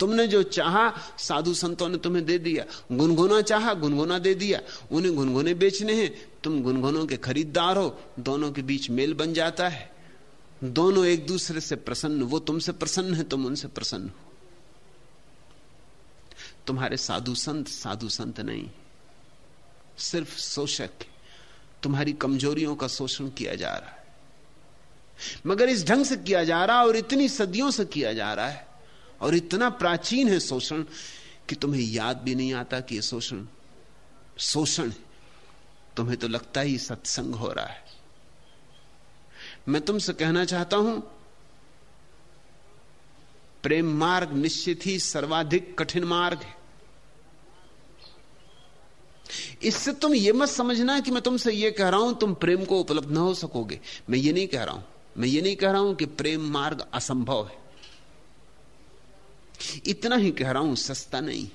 तुमने जो चाहा, साधु संतों ने तुम्हें दे दिया। गुनगुना चाहा, गुनगुना दे दिया। उन्हें गुनगुने बेचने हैं। तुम गुनगुनों के खरीदार हो। दोनों के बीच मेल बन जाता है। दोनों एक दूसरे से प्रसन्न, वो तुमसे प्रसन्न है, तुम उनसे प्रसन्न हो। तुम्हारे साधु संत साधु संत नहीं। सिर्फ़ शोषक। तुम्हारी कमजोरियों का शोषण किया जा रहा है। मगर इस ढंग से किया जा रहा है और इतनी सदियों से किया जा रहा है। और इतना प्राचीन है शोषण कि तुम्हें याद भी नहीं आता कि यह शोषण शोषण है। तुम्हें तो लगता ही सत्संग हो रहा है। मैं तुमसे कहना चाहता हूँ, प्रेम मार्ग निश्चित ही सर्वाधिक कठिन मार्ग है। इससे तुम यह मत समझना कि मैं तुमसे यह कह रहा हूँ, तुम प्रेम को उपलब्ध ना हो सकोगे। मैं ये नहीं कह रहा हूँ। मैं ये नहीं कह रहा हूँ कि प्रेम मार्ग असंभव है। इतना ही कह रहा हूँ, सस्ता नहीं।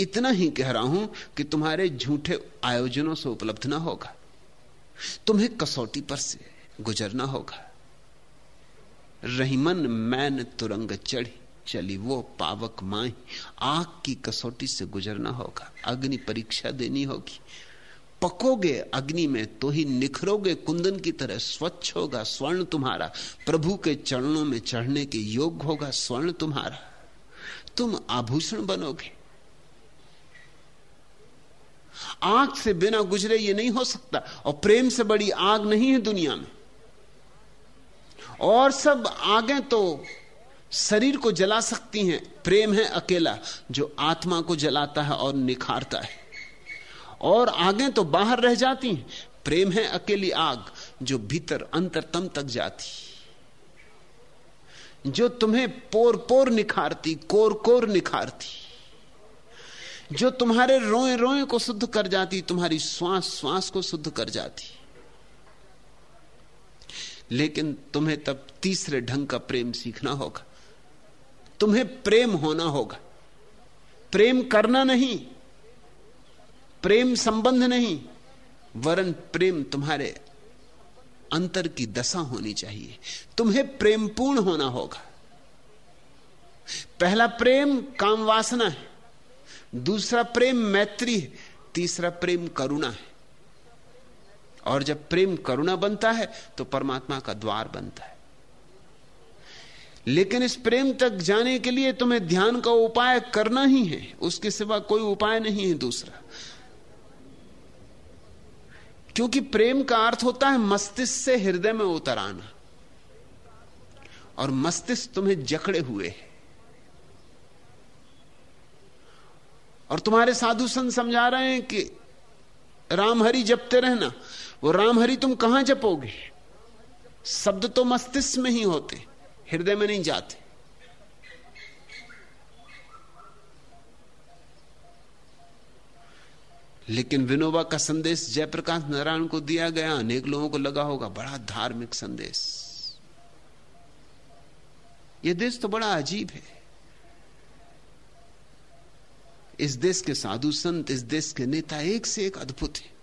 इतना ही कह रहा हूँ कि तुम्हारे झूठे आयोजनों से उपलब्ध ना होगा। तुम्हें कसौटी पर से गुजरना होगा। रहीमन मैन तुरंग चढ़ी, चली वो पावक माई। आग की कसौटी से गुजरना होगा, अग्नि परीक्षा देनी होगी। पकोगे अग्नि में तो ही निखरोगे कुंदन की तरह स्वच्छ होगा स्वर्ण तुम्हारा। प्रभु के चरणों में चढ़ने के योग्य होगा स्वर्ण तुम्हारा। तुम आभूषण बनोगे। आग से बिना गुजरे ये नहीं हो सकता, और प्रेम से बड़ी आग नहीं है दुनिया में। और सब आगे तो शरीर को जला सकती हैं। प्रेम है अकेला, जो आत्मा को जलाता है और निखारता है। और आगे तो बाहर रह जाती हैं। प्रेम है अकेली आग जो भीतर अंतरतम तक जाती। जो तुम्हें पोर पोर निखारती कोर कोर निखारती। जो तुम्हारे रोए रोए को शुद्ध कर जाती, तुम्हारी श्वास श्वास को शुद्ध कर जाती। लेकिन तुम्हें तब तीसरे ढंग का प्रेम सीखना होगा। तुम्हें प्रेम होना होगा। प्रेम करना नहीं प्रेम संबंध नहीं, वरन प्रेम तुम्हारे अंतर की दशा होनी चाहिए। तुम्हें प्रेम पूर्ण होना होगा। पहला प्रेम काम वासना है, दूसरा प्रेम मैत्री है, तीसरा प्रेम करुणा है। और जब प्रेम करुणा बनता है तो परमात्मा का द्वार बनता है। लेकिन इस प्रेम तक जाने के लिए तुम्हें ध्यान का उपाय करना ही है, उसके सिवा कोई उपाय नहीं है दूसरा। क्योंकि प्रेम का अर्थ होता है मस्तिष्क से हृदय में उतर आना। और मस्तिष्क तुम्हें जकड़े हुए है। और तुम्हारे साधु संत समझा रहे हैं कि रामहरि जपते रहना, वो रामहरि तुम कहाँ जपोगे? शब्द तो मस्तिष्क में ही होते, हृदय में नहीं जाते। लेकिन विनोबा का संदेश जयप्रकाश नारायण को दिया गया, अनेक लोगों को लगा होगा, बड़ा धार्मिक संदेश। यह देश तो बड़ा अजीब है। इस देश के साधु संत, इस देश के नेता एक से एक अद्भुत है।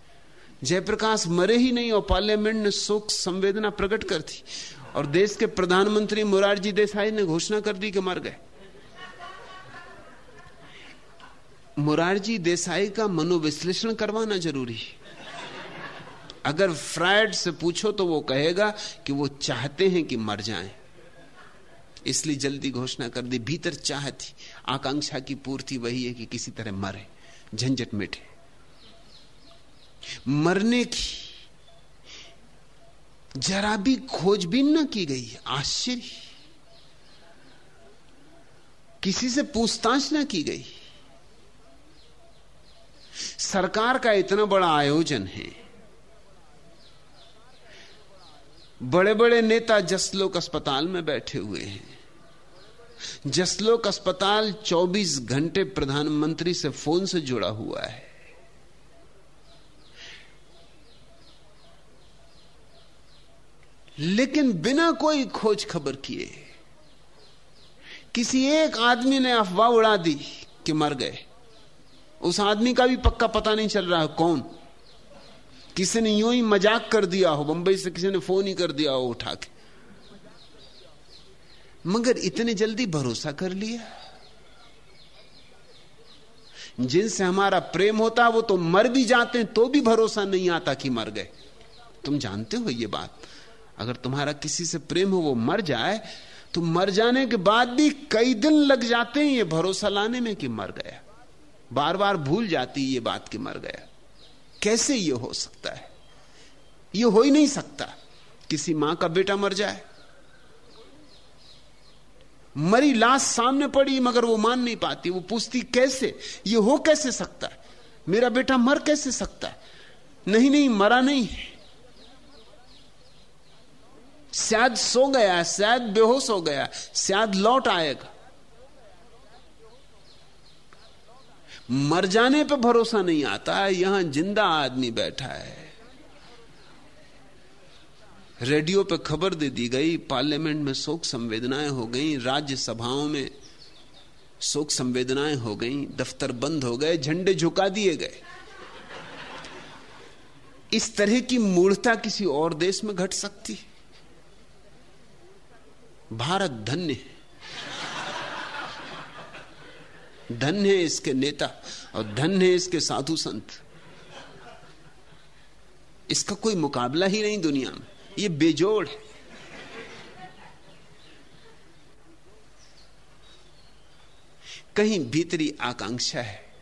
जयप्रकाश मरे ही नहीं और पार्लियामेंट ने शोक संवेदना प्रकट कर दी। और देश के प्रधानमंत्री मुरारजी देसाई ने घोषणा कर दी कि मर गए। मुरारजी देसाई का मनोविश्लेषण करवाना ज़रूरी है। अगर फ्रायड से पूछो तो वो कहेगा कि वो चाहते हैं कि मर जाएँ। इसलिए जल्दी घोषणा कर दी, भीतर चाह थी आकांक्षा की पूर्ति वही है कि किसी तरह मरे, झंझट मिटे। मरने की जरा भी खोजबीन न की गई आश्चर्य। किसी से पूछताछ ना की गई सरकार का इतना बड़ा आयोजन है। बड़े बड़े नेता जसलोक अस्पताल में बैठे हुए हैं। जसलोक अस्पताल 24 घंटे प्रधानमंत्री से फ़ोन से जुड़ा हुआ है। लेकिन बिना कोई खोज खबर किए, किसी एक आदमी ने अफवाह उड़ा दी कि मर गए। उस आदमी का भी पक्का पता नहीं चल रहा है कौन। किसी ने यूँ ही मज़ाक कर दिया हो, बंबई से किसी ने फ़ोन ही कर दिया हो उठा के मगर इतने जल्दी भरोसा कर लिया। जिनसे हमारा प्रेम होता, वो तो मर भी जाते हैं तो भी भरोसा नहीं आता कि मर गए। तुम जानते हो ये बात? अगर तुम्हारा किसी से प्रेम हो, वो मर जाए तो मर जाने के बाद भी कई दिन लग जाते हैं ये भरोसा लाने में कि मर गया। बार बार भूल जाती ये बात कि मर गया। कैसे ये हो सकता है? ये हो ही नहीं सकता। किसी माँ का बेटा मर जाए। मरी लाश सामने पड़ी, मगर वो मान नहीं पाती। वो पूछती, कैसे? ये हो कैसे सकता है? मेरा बेटा मर कैसे सकता है? नहीं नहीं, मरा नहीं है। शायद सो गया, शायद बेहोश हो गया, शायद लौट आएगा। मर जाने पर भरोसा नहीं आता है, यहाँ ज़िंदा आदमी बैठा है। रेडियो पे खबर दे दी गई, पार्लियामेंट में शोक संवेदनाएँ हो गई, राज्यसभाओं में शोक संवेदनाएँ हो गई, दफ्तर बंद हो गए, झंडे झुका दिए गए। इस तरह की मूर्ता किसी और देश में घट सकती। भारत धन्य है। धन्य है इसके नेता और धन है इसके साधु संत। इसका कोई मुकाबला ही नहीं दुनिया में। ये बेजोड़ है। कहीं भीतरी आकांक्षा है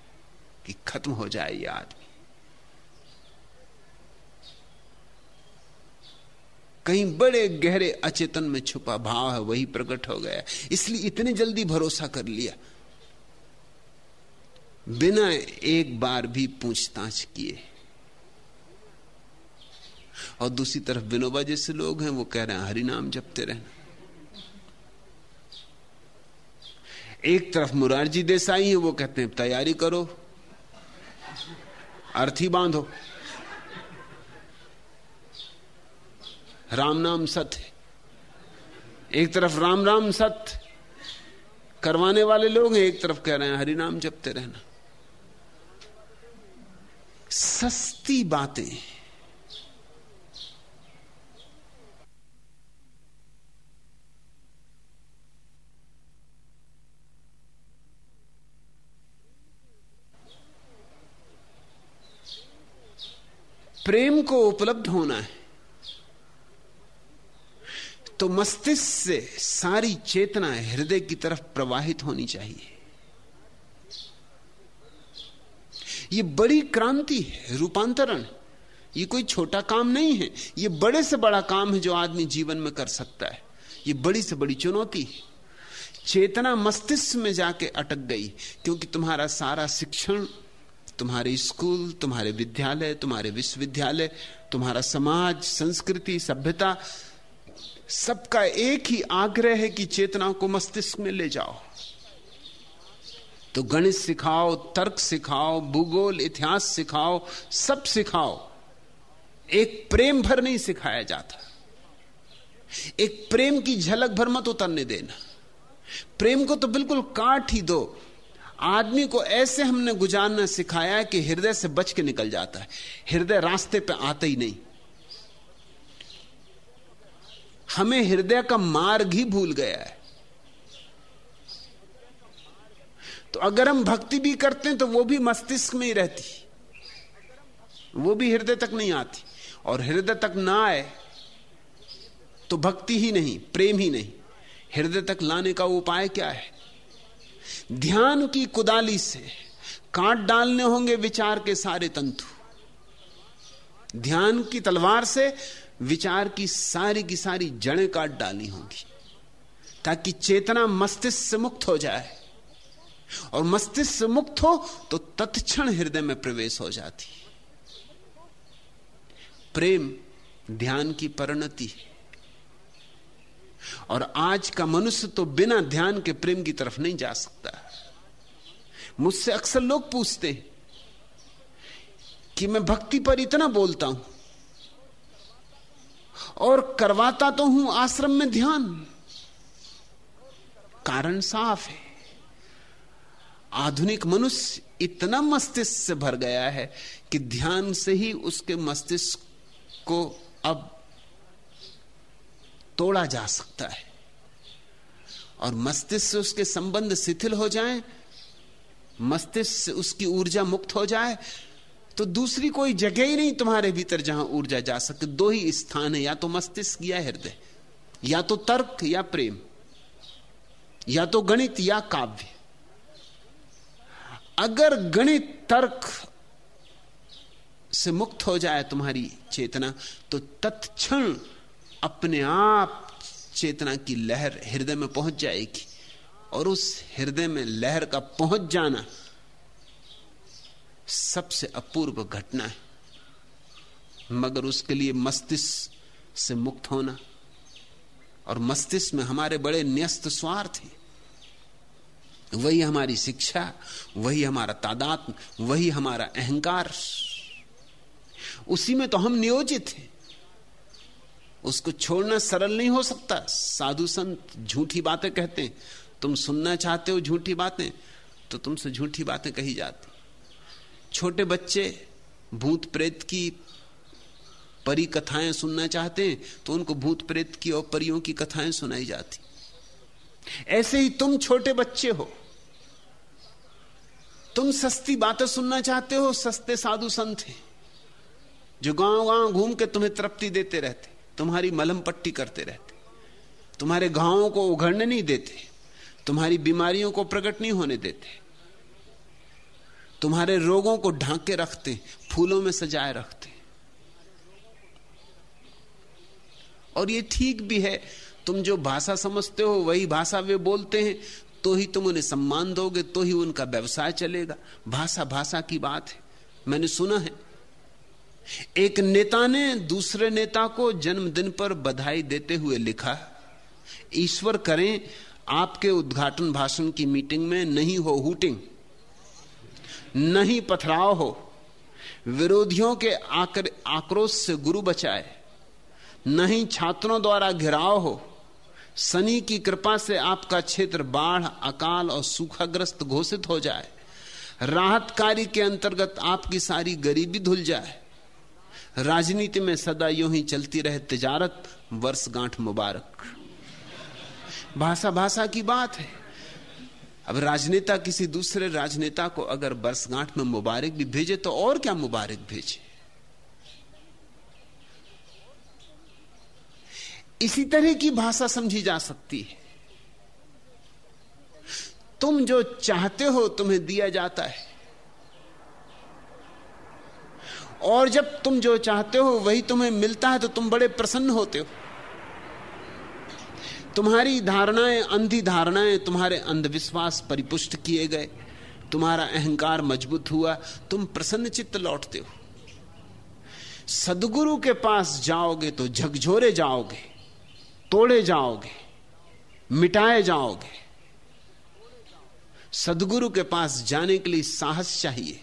कि खत्म हो जाए ये आदमी। कहीं बड़े गहरे अचेतन में छुपा भाव है, वही प्रकट हो गया। इसलिए इतने जल्दी भरोसा कर लिया। बिना एक बार भी पूछताछ किए। और दूसरी तरफ़ विनोबा जैसे लोग हैं, वो कह रहे हैं हरि नाम जपते रहना। एक तरफ़ मुरारजी देसाई है, वो कहते हैं, तैयारी करो, अर्थी बांधो। राम नाम सत्य एक तरफ़ राम राम सत्य करवाने वाले लोग हैं, एक तरफ़ कह रहे हैं, हरिनाम जपते रहना। सस्ती बातें। प्रेम को उपलब्ध होना है। तो मस्तिष्क से सारी चेतना हृदय की तरफ़ प्रवाहित होनी चाहिए। ये बड़ी क्रांति है, रूपांतरण ये कोई छोटा काम नहीं है। ये बड़े से बड़ा काम है जो आदमी जीवन में कर सकता है। ये बड़ी से बड़ी चुनौती है। चेतना मस्तिष्क में जाके अटक गई, क्योंकि तुम्हारा सारा शिक्षण, तुम्हारे स्कूल, तुम्हारे विद्यालय, तुम्हारे विश्वविद्यालय, तुम्हारा समाज, संस्कृति, सभ्यता, सबका एक ही आग्रह है कि चेतना को मस्तिष्क में ले जाओ। तो गणित सिखाओ, तर्क सिखाओ, भूगोल, इतिहास सिखाओ, सब सिखाओ। एक प्रेम भर नहीं सिखाया जाता। एक प्रेम की झलक भर मत उतरने देना। प्रेम को तो बिल्कुल काट ही दो। आदमी को ऐसे हमने गुजारना सिखाया कि हृदय से बच के निकल जाता है। हृदय रास्ते पे आता ही नहीं। हमें हृदय का मार्ग ही भूल गया है। तो अगर हम भक्ति भी करते हैं तो वो भी मस्तिष्क में ही रहती वो भी हृदय तक नहीं आती। और हृदय तक ना आए तो भक्ति ही नहीं, प्रेम ही नहीं। हृदय तक लाने का उपाय क्या है? ध्यान की कुदाली से काट डालने होंगे विचार के सारे तंतु। ध्यान की तलवार से विचार की सारी की सारी जड़ें काट डालनी होंगी, ताकि चेतना मस्तिष्क से मुक्त हो जाए। और मस्तिष्क से मुक्त हो तो तत्क्षण हृदय में प्रवेश हो जाती प्रेम ध्यान की परिणति है। और आज का मनुष्य तो बिना ध्यान के प्रेम की तरफ़ नहीं जा सकता। मुझसे अक्सर लोग पूछते हैं कि मैं भक्ति पर इतना बोलता हूँ और करवाता तो हूँ आश्रम में ध्यान। कारण साफ़ है। आधुनिक मनुष्य इतना मस्तिष्क से भर गया है कि ध्यान से ही उसके मस्तिष्क को अब तोड़ा जा सकता है। और मस्तिष्क से उसके संबंध शिथिल हो जाएँ, मस्तिष्क से उसकी ऊर्जा मुक्त हो जाए तो दूसरी कोई जगह ही नहीं तुम्हारे भीतर जहाँ ऊर्जा जा सके। दो ही स्थान है या तो मस्तिष्क या हृदय या तो तर्क या प्रेम या तो गणित या काव्य। अगर गणित तर्क से मुक्त हो जाए तुम्हारी चेतना तो तत्क्षण अपने आप चेतना की लहर हृदय में पहुँच जाएगी। और उस हृदय में लहर का पहुँच जाना सबसे अपूर्व घटना है। मगर उसके लिए मस्तिष्क से मुक्त होना और मस्तिष्क में हमारे बड़े न्यस्त स्वार्थ हैं। वही हमारी शिक्षा, वही हमारा तादात्म वही हमारा अहंकार। उसी में तो हम नियोजित हैं। उसको छोड़ना सरल नहीं हो सकता। साधु संत झूठी बातें कहते हैं। तुम सुनना चाहते हो झूठी बातें तो तुमसे झूठी बातें कही जाती। छोटे बच्चे भूत प्रेत की परी कथाएँ सुनना चाहते हैं तो उनको भूत प्रेत की और परियों की कथाएँ सुनाई जाती। ऐसे ही तुम छोटे बच्चे हो। तुम सस्ती बातें सुनना चाहते हो, सस्ते साधु संत हैं, जो गाँव गाँव घूम के तुम्हें तृप्ति देते रहते, तुम्हारी मलम पट्टी करते रहते, तुम्हारे घावों को उघड़ने नहीं देते, तुम्हारी बीमारियों को प्रकट नहीं होने देते, तुम्हारे रोगों को ढांक के रखते, फूलों में सजाए रखते। और ये ठीक भी है तुम जो भाषा समझते हो, वही भाषा वे बोलते हैं तो ही तुम उन्हें सम्मान दोगे तो ही उनका व्यवसाय चलेगा। भाषा भाषा की बात है। मैंने सुना है, एक नेता ने दूसरे नेता को जन्मदिन पर बधाई देते हुए लिखा, ईश्वर करें, आपके उद्घाटन भाषण की मीटिंग में नहीं हो हुटिंग, नहीं पथराव हो, विरोधियों के आक्रोश से गुरु बचाए, नहीं छात्रों द्वारा घिराव हो शनि की कृपा से आपका क्षेत्र बाढ़, अकाल और सूखाग्रस्त घोषित हो जाए। राहत कार्य के अंतर्गत आपकी सारी गरीबी धुल जाए। राजनीति में सदा यूँ ही चलती रहे तिजारत वर्षगांठ मुबारक। भाषा भाषा की बात है। अब राजनेता किसी दूसरे राजनेता को अगर वर्षगांठ में मुबारक भी भेजे तो और क्या मुबारक भेजे? इसी तरह की भाषा समझी जा सकती है। तुम जो चाहते हो तुम्हें दिया जाता है। और जब तुम जो चाहते हो वही तुम्हें मिलता है तो तुम बड़े प्रसन्न होते हो। तुम्हारी धारणाएँ अंधी धारणाएँ, तुम्हारे अंधविश्वास परिपुष्ट किए गए, तुम्हारा अहंकार मज़बूत हुआ, तुम प्रसन्न चित्त लौटते हो। सदगुरु के पास जाओगे तो झकझोरे जाओगे। तोड़े जाओगे, मिटाए जाओगे। सदगुरु के पास जाने के लिए साहस चाहिए,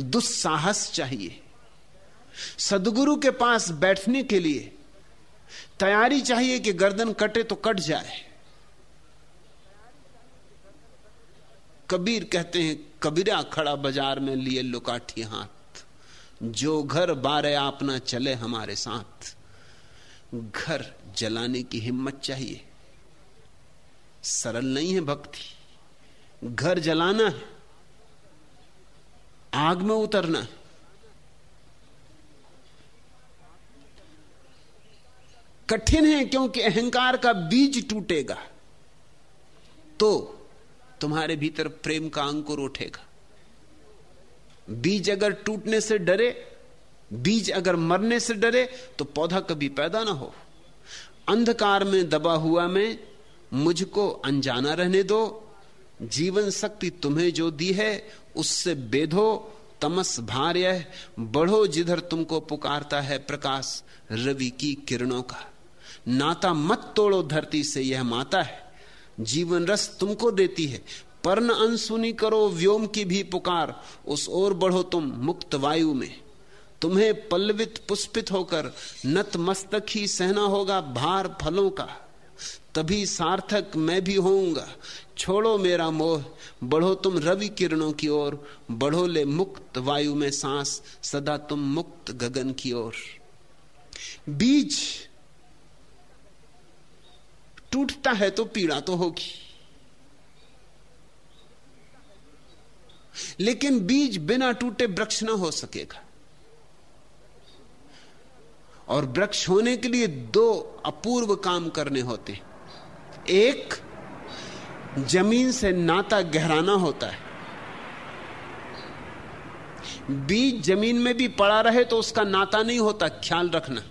दुस्साहस चाहिए। सदगुरु के पास बैठने के लिए तैयारी चाहिए कि गर्दन कटे तो कट जाए। कबीर कहते हैं, कबीरा खड़ा बाज़ार में लिए लुकाठी हाथ, जो घर बारे अपना चले हमारे साथ। घर जलाने की हिम्मत चाहिए। सरल नहीं है भक्ति। घर जलाना है। आग में उतरना है। कठिन है क्योंकि अहंकार का बीज टूटेगा तो तुम्हारे भीतर प्रेम का अंकुर उठेगा। बीज अगर टूटने से डरे बीज अगर मरने से डरे तो पौधा कभी पैदा ना हो। अंधकार में दबा हुआ में, मुझको अनजाना रहने दो। जीवन शक्ति तुम्हें जो दी है, उससे बेधो, तमस भार्य बढ़ो जिधर तुमको पुकारता है प्रकाश, रवि की किरणों का। नाता मत तोड़ो धरती से यह माता है। जीवन रस तुमको देती है। पर्ण अनसुनी करो व्योम की भी पुकार। उस ओर बढ़ो तुम मुक्त वायु में। तुम्हें पल्लवित पुष्पित होकर नतमस्तक ही सहना होगा भार फलों का। तभी सार्थक मैं भी होऊँगा। छोड़ो मेरा मोह, बढ़ो तुम रवि किरणों की ओर, बढ़ो ले मुक्त वायु में सांस, सदा तुम मुक्त गगन की ओर। बीज टूटता है तो पीड़ा तो होगी। लेकिन बीज बिना टूटे वृक्ष ना हो सकेगा। और वृक्ष होने के लिए दो अपूर्व काम करने होते हैं। एक, ज़मीन से नाता गहराना होता है। बीज ज़मीन में भी पड़ा रहे तो उसका नाता नहीं होता, ख्याल रखना।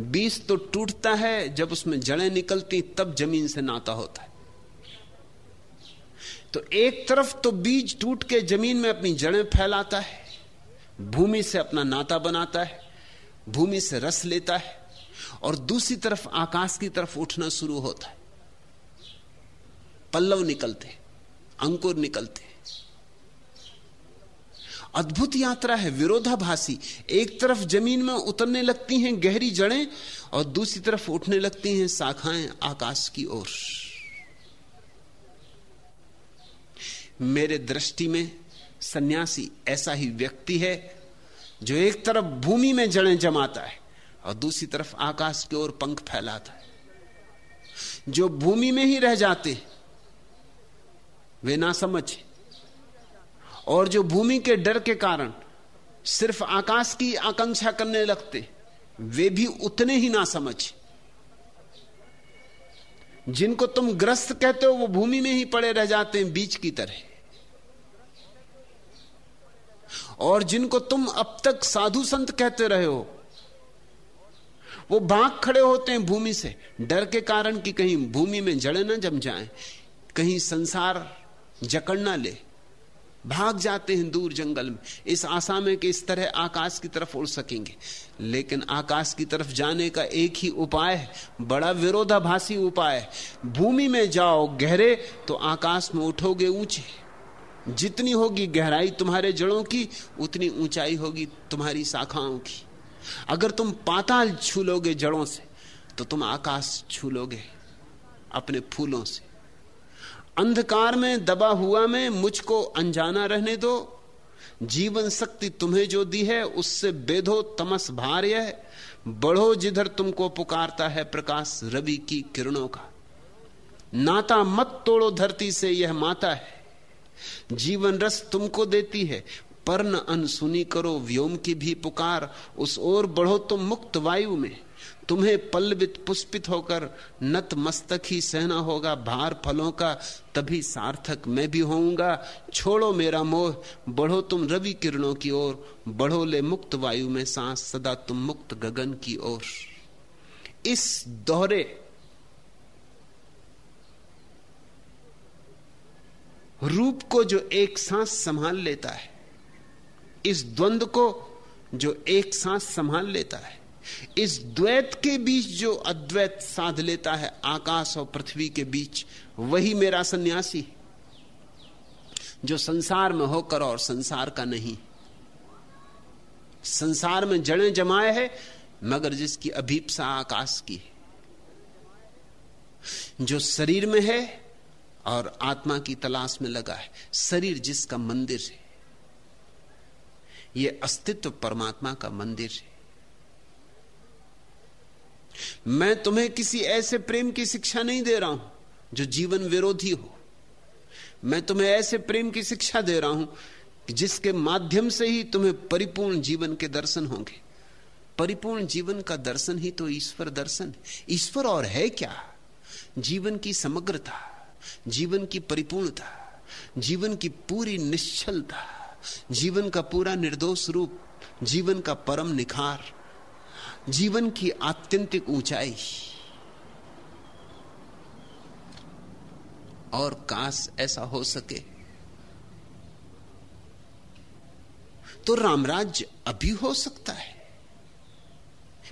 बीज तो टूटता है, जब उसमें जड़ें निकलती, तब ज़मीन से नाता होता है। तो एक तरफ़ तो बीज टूट के ज़मीन में अपनी जड़ें फैलाता है भूमि से अपना नाता बनाता है, भूमि से रस लेता है और दूसरी तरफ़ आकाश की तरफ़ उठना शुरू होता है। पल्लव निकलते, अंकुर निकलते। अद्भुत यात्रा है, विरोधाभासी। एक तरफ़ ज़मीन में उतरने लगती हैं गहरी जड़ें और दूसरी तरफ़ उठने लगती हैं शाखाएँ आकाश की ओर। मेरे दृष्टि में सन्यासी ऐसा ही व्यक्ति है जो एक तरफ़ भूमि में जड़ें जमाता है और दूसरी तरफ़ आकाश की ओर पंख फैलाता है। जो भूमि में ही रह जाते वे ना समझ और जो भूमि के डर के कारण सिर्फ़ आकाश की आकांक्षा करने लगते वे भी उतने ही ना समझ जिनको तुम ग्रस्त कहते हो, वो भूमि में ही पड़े रह जाते हैं, बीच की तरह। और जिनको तुम अब तक साधु संत कहते रहे हो वो भाग खड़े होते हैं भूमि से। डर के कारण कि कहीं भूमि में जड़े ना जम जाएँ, कहीं संसार जकड़ ना ले। भाग जाते हैं दूर जंगल में। इस आशा में कि इस तरह आकाश की तरफ़ उड़ सकेंगे। लेकिन आकाश की तरफ़ जाने का एक ही उपाय है बड़ा विरोधाभासी उपाय है। भूमि में जाओ गहरे तो आकाश में उठोगे ऊँचे। जितनी होगी गहराई तुम्हारे जड़ों की, उतनी ऊंचाई होगी तुम्हारी शाखाओं की। अगर तुम पाताल छू लोगे जड़ों से तो तुम आकाश छू लोगे अपने फूलों से। अंधकार में, दबा हुआ में मुझको अनजाना रहने दो। जीवन शक्ति तुम्हें जो दी है, उससे बेधो तमस भार्य बढ़ो जिधर तुमको पुकारता है प्रकाश रवि की किरणों का। नाता मत तोड़ो धरती से, यह माता है। जीवन रस तुमको देती है। पर्ण अनसुनी करो, व्योम की भी पुकार, उस ओर बढ़ो तुम मुक्त वायु में। तुम्हें पल्लवित पुष्पित होकर नत मस्तक ही सहना होगा, भार फलों का तभी सार्थक मैं भी होऊँगा। छोड़ो मेरा मोह, बढ़ो तुम रवि किरणों की ओर, बढ़ो ले मुक्त वायु में सांस, सदा तुम मुक्त गगन की ओर। इस दोहरे रूप को जो एक सांस संभाल लेता है, इस द्वंद को जो एक सांस संभाल लेता है, इस द्वैत के बीच जो अद्वैत साध लेता है, आकाश और पृथ्वी के बीच, वही मेरा सन्यासी जो संसार में होकर और संसार का नहीं। संसार में जड़ें जमाए है, मगर जिसकी अभीपसा आकाश की है। जो शरीर में है और आत्मा की तलाश में लगा है। शरीर जिसका मंदिर है यह अस्तित्व परमात्मा का मंदिर है। मैं तुम्हें किसी ऐसे प्रेम की शिक्षा नहीं दे रहा हूँ जो जीवन विरोधी हो। मैं तुम्हें ऐसे प्रेम की शिक्षा दे रहा हूँ जिसके माध्यम से ही तुम्हें परिपूर्ण जीवन के दर्शन होंगे। परिपूर्ण जीवन का दर्शन ही तो ईश्वर दर्शन ईश्वर और है क्या? जीवन की समग्रता। जीवन की परिपूर्णता, जीवन की पूरी निश्चलता, जीवन का पूरा निर्दोष रूप, जीवन का परम निखार, जीवन की आत्यंतिक ऊंचाई और काश ऐसा हो सके। तो रामराज्य अभी हो सकता है,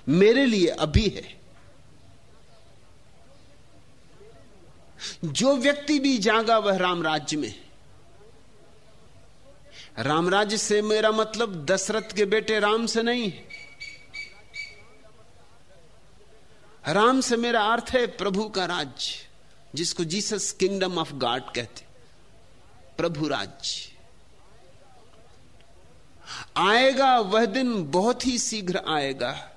मेरे लिए अभी है। जो व्यक्ति भी जागा वह राम राज्य में। राम राज्य से मेरा मतलब दशरथ के बेटे राम से नहीं। राम से मेरा अर्थ है प्रभु का राज्य, जिसको जीसस किंगडम ऑफ़ गॉड कहते। प्रभु राज्य। आएगा वह दिन बहुत ही शीघ्र आएगा,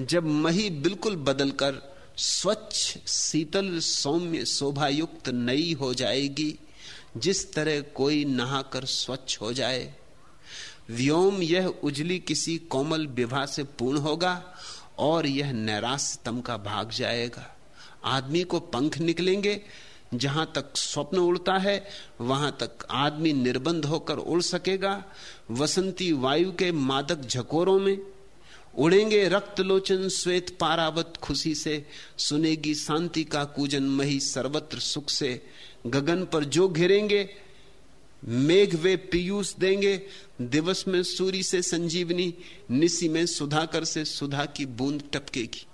जब मही बिल्कुल बदलकर स्वच्छ शीतल सौम्य शोभायुक्त नई हो जाएगी। जिस तरह कोई नहाकर स्वच्छ हो जाए, व्योम यह उजली किसी कोमल विवाह से पूर्ण होगा और यह नैराश्यतम का भाग जाएगा। आदमी को पंख निकलेंगे, जहाँ तक स्वप्न उड़ता है, वहाँ तक आदमी निर्बंध होकर उड़ सकेगा। वसंती वायु के मादक झकोरों में उड़ेंगे रक्त लोचन श्वेत पारावत खुशी से, सुनेगी शांति का कूजन मही सर्वत्र सुख से। गगन पर जो घिरेंगे, मेघ वे पीयूष देंगे। दिवस में सूर्य से संजीवनी, निसी में सुधाकर से सुधा की बूंद टपकेगी।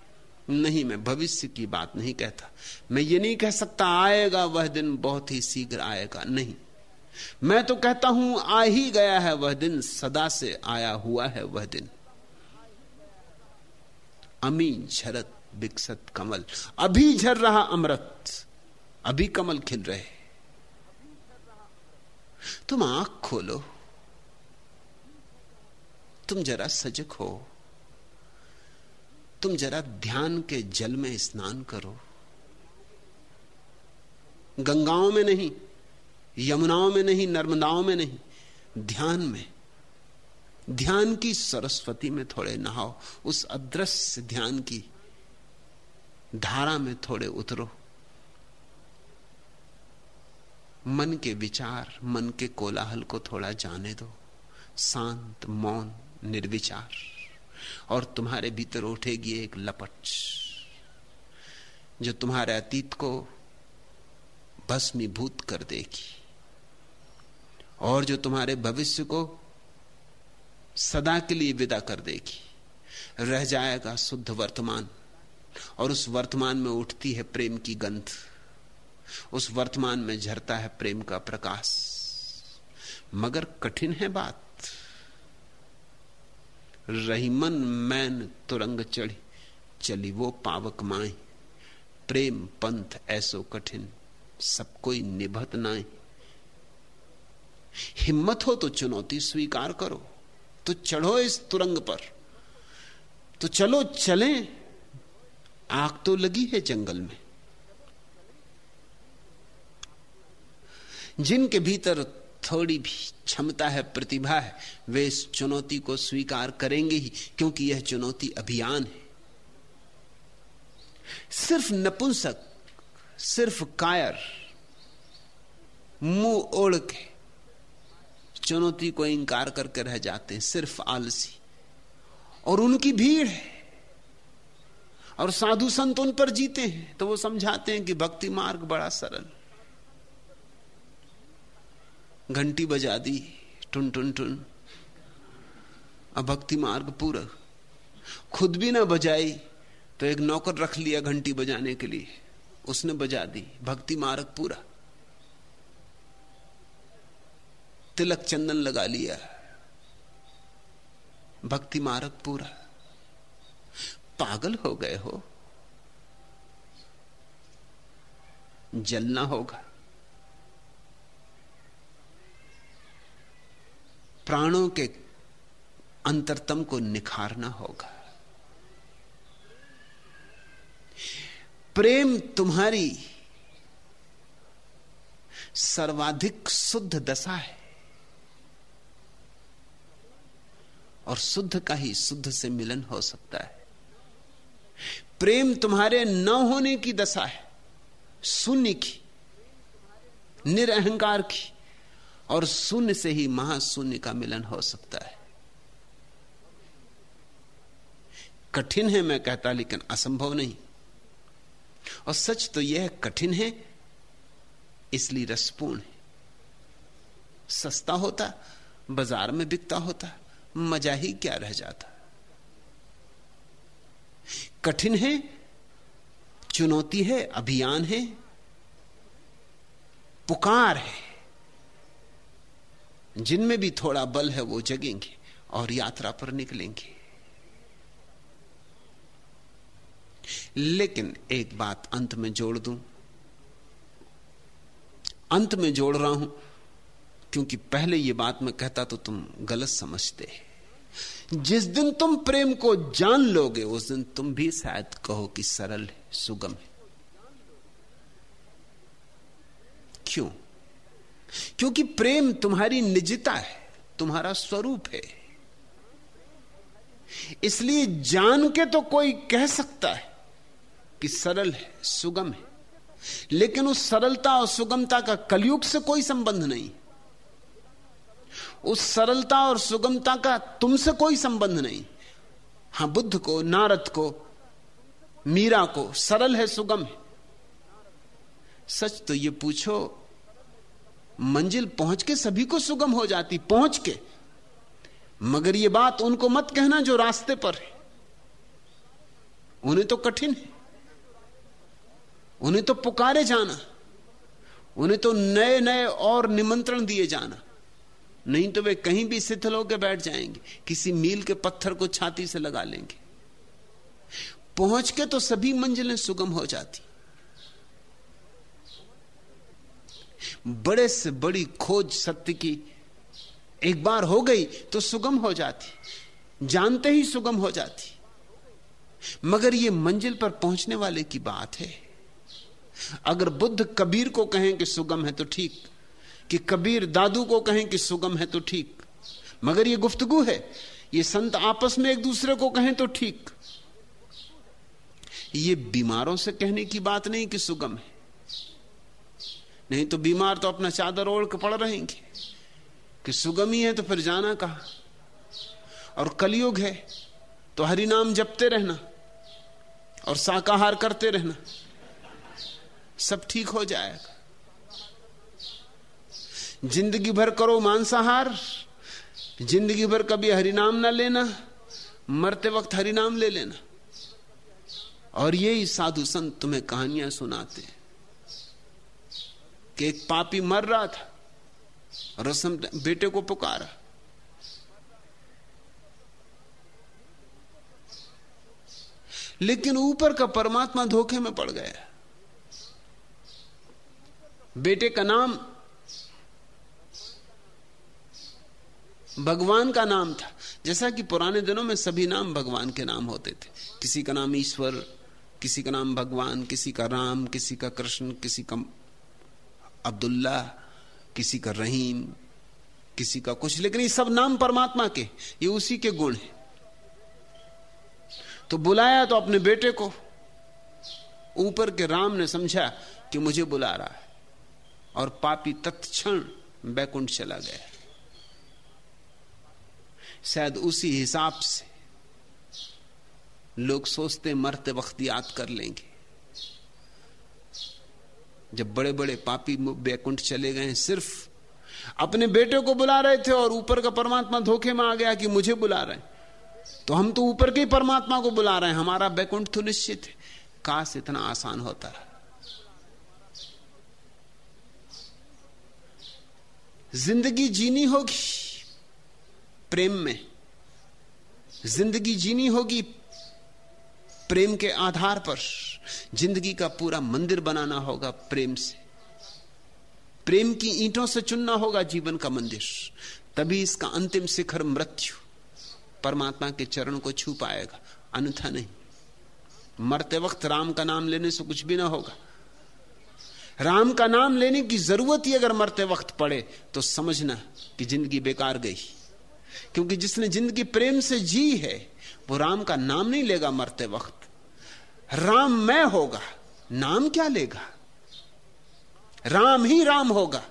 नहीं, मैं भविष्य की बात नहीं कहता। मैं ये नहीं कह सकता, आएगा वह दिन, बहुत ही शीघ्र आएगा। नहीं। मैं तो कहता हूँ, आ ही गया है वह दिन, सदा से आया हुआ है वह दिन। अमी झरत विकसत कमल। अभी झर रहा अमृत, अभी कमल खिल रहे। तुम आँख खोलो, तुम जरा सजग हो, तुम जरा ध्यान के जल में स्नान करो। गंगाओं में नहीं, यमुनाओं में नहीं, नर्मदाओं में नहीं, ध्यान में। ध्यान की सरस्वती में थोड़े नहाओ, उस अदृश्य ध्यान की धारा में थोड़े उतरो। मन के विचार, मन के कोलाहल को थोड़ा जाने दो। शांत, मौन, निर्विचार। और तुम्हारे भीतर उठेगी एक लपट, जो तुम्हारे अतीत को भस्मीभूत कर देगी। और जो तुम्हारे भविष्य को सदा के लिए विदा कर देगी। रह जाएगा शुद्ध वर्तमान, और उस वर्तमान में उठती है प्रेम की गंध। उस वर्तमान में झरता है प्रेम का प्रकाश। मगर कठिन है बात। रहीमन मैन तुरंग चढ़ी, चली वो पावक माए प्रेम पंथ ऐसो कठिन, सब कोई निभत नाए हिम्मत हो तो चुनौती स्वीकार करो। तो चढ़ो इस तुरंग पर। तो चलो, चलें। आग तो लगी है जंगल में। जिनके भीतर थोड़ी भी क्षमता है, प्रतिभा है, वे इस चुनौती को स्वीकार करेंगे ही, क्योंकि यह चुनौती अभियान है। सिर्फ़ नपुंसक, सिर्फ़ कायर, मुँह ओढ़ के चुनौती को इंकार करके रह जाते हैं, सिर्फ़ आलसी। और उनकी भीड़ है। और साधु संत उन पर जीते हैं तो वो समझाते हैं कि भक्ति मार्ग बड़ा सरल। घंटी बजा दी, टुन टुन टुन। अब भक्ति मार्ग पूरा। खुद भी ना बजाई तो एक नौकर रख लिया घंटी बजाने के लिए। उसने बजा दी, भक्ति मार्ग पूरा। तिलक चंदन लगा लिया। भक्ति मार्ग पूरा। पागल हो गए हो। जलना होगा। प्राणों के अंतरतम को निखारना होगा। प्रेम तुम्हारी सर्वाधिक शुद्ध दशा है। और शुद्ध का ही शुद्ध से मिलन हो सकता है। प्रेम तुम्हारे न होने की दशा है। शून्य की निरअहकार की और शून्य से ही महाशून्य का मिलन हो सकता है। कठिन है मैं कहता, लेकिन असंभव नहीं। और सच तो यह कठिन है, इसलिए रसपूर्ण है। सस्ता होता, बाज़ार में बिकता होता। मज़ा ही क्या रह जाता? कठिन है, चुनौती है, अभियान है, पुकार है। जिनमें भी थोड़ा बल है, वो जगेंगे और यात्रा पर निकलेंगे। लेकिन एक बात अंत में जोड़ दूँ। अंत में जोड़ रहा हूँ क्योंकि पहले ये बात मैं कहता तो तुम गलत समझते। जिस दिन तुम प्रेम को जान लोगे, उस दिन तुम भी शायद कहो कि सरल है, सुगम है। क्यों? क्योंकि प्रेम तुम्हारी निजता है, तुम्हारा स्वरूप है। इसलिए जान के तो कोई कह सकता है कि सरल है, सुगम है। लेकिन उस सरलता और सुगमता का कलयुग से कोई संबंध नहीं। उस सरलता और सुगमता का तुमसे कोई संबंध नहीं। हाँ, बुद्ध को, नारद को, मीरा को, सरल है, सुगम है। सच तो ये पूछो, मंजिल पहुँच के सभी को सुगम हो जाती, पहुँच के। मगर ये बात उनको मत कहना जो रास्ते पर है। उन्हें तो कठिन है। उन्हें तो पुकारे जाना। उन्हें तो नए नए और निमंत्रण दिए जाना। नहीं तो वे कहीं भी शिथिल होकर बैठ जाएँगे, किसी मील के पत्थर को छाती से लगा लेंगे। पहुँच के तो सभी मंजिलें सुगम हो जाती। बड़े से बड़ी खोज सत्य की एक बार हो गई तो सुगम हो जाती, जानते ही सुगम हो जाती। मगर यह मंजिल पर पहुँचने वाले की बात है। अगर बुद्ध कबीर को कहें कि सुगम है तो ठीक कि कबीर दादू को कहें कि सुगम है तो ठीक, मगर ये गुफ्तगु है। ये संत आपस में एक दूसरे को कहें तो ठीक। ये बीमारों से कहने की बात नहीं कि सुगम है। नहीं तो बीमार तो अपना चादर ओढ़ के पड़ रहेंगे। कि सुगम ही है तो फिर जाना कहा? और कलयुग है तो हरि नाम जपते रहना और शाकाहार करते रहना, सब ठीक हो जाएगा। ज़िंदगी भर करो मांसाहार, ज़िंदगी भर कभी हरिनाम ना लेना, मरते वक्त हरिनाम ले लेना। और यही साधु संत तुम्हें कहानियाँ सुनाते कि एक पापी मर रहा था, रसम बेटे को पुकारा। लेकिन ऊपर का परमात्मा धोखे में पड़ गया। बेटे का नाम भगवान का नाम था। जैसा कि पुराने दिनों में सभी नाम भगवान के नाम होते थे। किसी का नाम ईश्वर, किसी का नाम भगवान, किसी का राम, किसी का कृष्ण, किसी का अब्दुल्ला, किसी का रहीम, किसी का कुछ। लेकिन ये सब नाम परमात्मा के, ये उसी के गुण है। तो बुलाया तो अपने बेटे को। ऊपर के राम ने समझा कि मुझे बुला रहा है। और पापी तत्क्षण बैकुंठ चला गया। शायद उसी हिसाब से लोग सोचते मरते वक्त याद कर लेंगे। जब बड़े बड़े पापी बैकुंठ चले गए सिर्फ़ अपने बेटे को बुला रहे थे और ऊपर का परमात्मा धोखे में आ गया कि मुझे बुला रहे तो हम तो ऊपर के परमात्मा को बुला रहे हैं। हमारा बैकुंठ तो निश्चित है। काश इतना आसान होता है ज़िंदगी जीनी होगी। प्रेम में। ज़िंदगी जीनी होगी प्रेम के आधार पर। ज़िंदगी का पूरा मंदिर बनाना होगा प्रेम से। प्रेम की ईंटों से चुनना होगा जीवन का मंदिर। तभी इसका अंतिम शिखर मृत्यु परमात्मा के चरण को छू पाएगा। अन्यथा नहीं। मरते वक्त राम का नाम लेने से कुछ भी ना होगा। राम का नाम लेने की ज़रूरत ही अगर मरते वक्त पड़े तो समझना कि ज़िंदगी बेकार गई। क्योंकि जिसने ज़िंदगी प्रेम से जी है, वो राम का नाम नहीं लेगा मरते वक्त। राम मैं होगा, नाम क्या लेगा? राम ही राम होगा।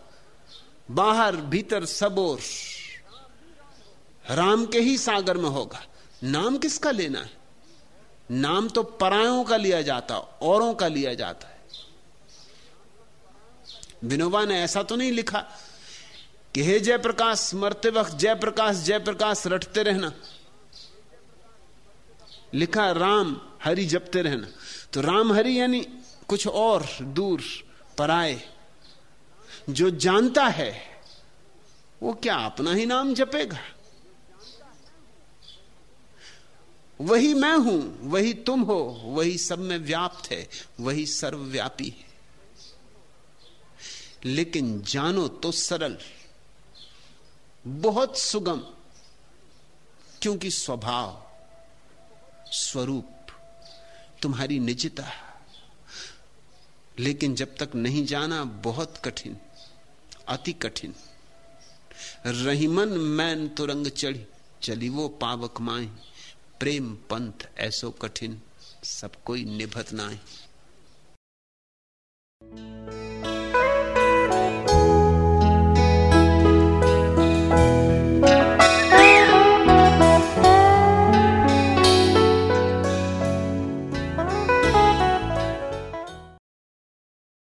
बाहर, भीतर सब और। राम के ही सागर में होगा। नाम किसका लेना है? नाम तो परायों का लिया जाता, औरों का लिया जाता है। विनोबा ने ऐसा तो नहीं लिखा कि हे जयप्रकाश, मरते वक्त जयप्रकाश जयप्रकाश, रटते रहना। लिखा राम हरि जपते रहना। तो राम हरि यानी कुछ और दूर पराए। जो जानता है, वो क्या अपना ही नाम जपेगा? वही मैं हूँ, वही तुम हो, वही सब में व्याप्त है, वही सर्वव्यापी है। लेकिन जानो तो सरल बहुत सुगम, क्योंकि स्वभाव, स्वरूप तुम्हारी निजता लेकिन जब तक नहीं जाना बहुत कठिन, अति कठिन। रहीमन मैन तुरंग चढ़ी, चली वो पावक माए प्रेम पंथ ऐसो कठिन, सब कोई निभत नाए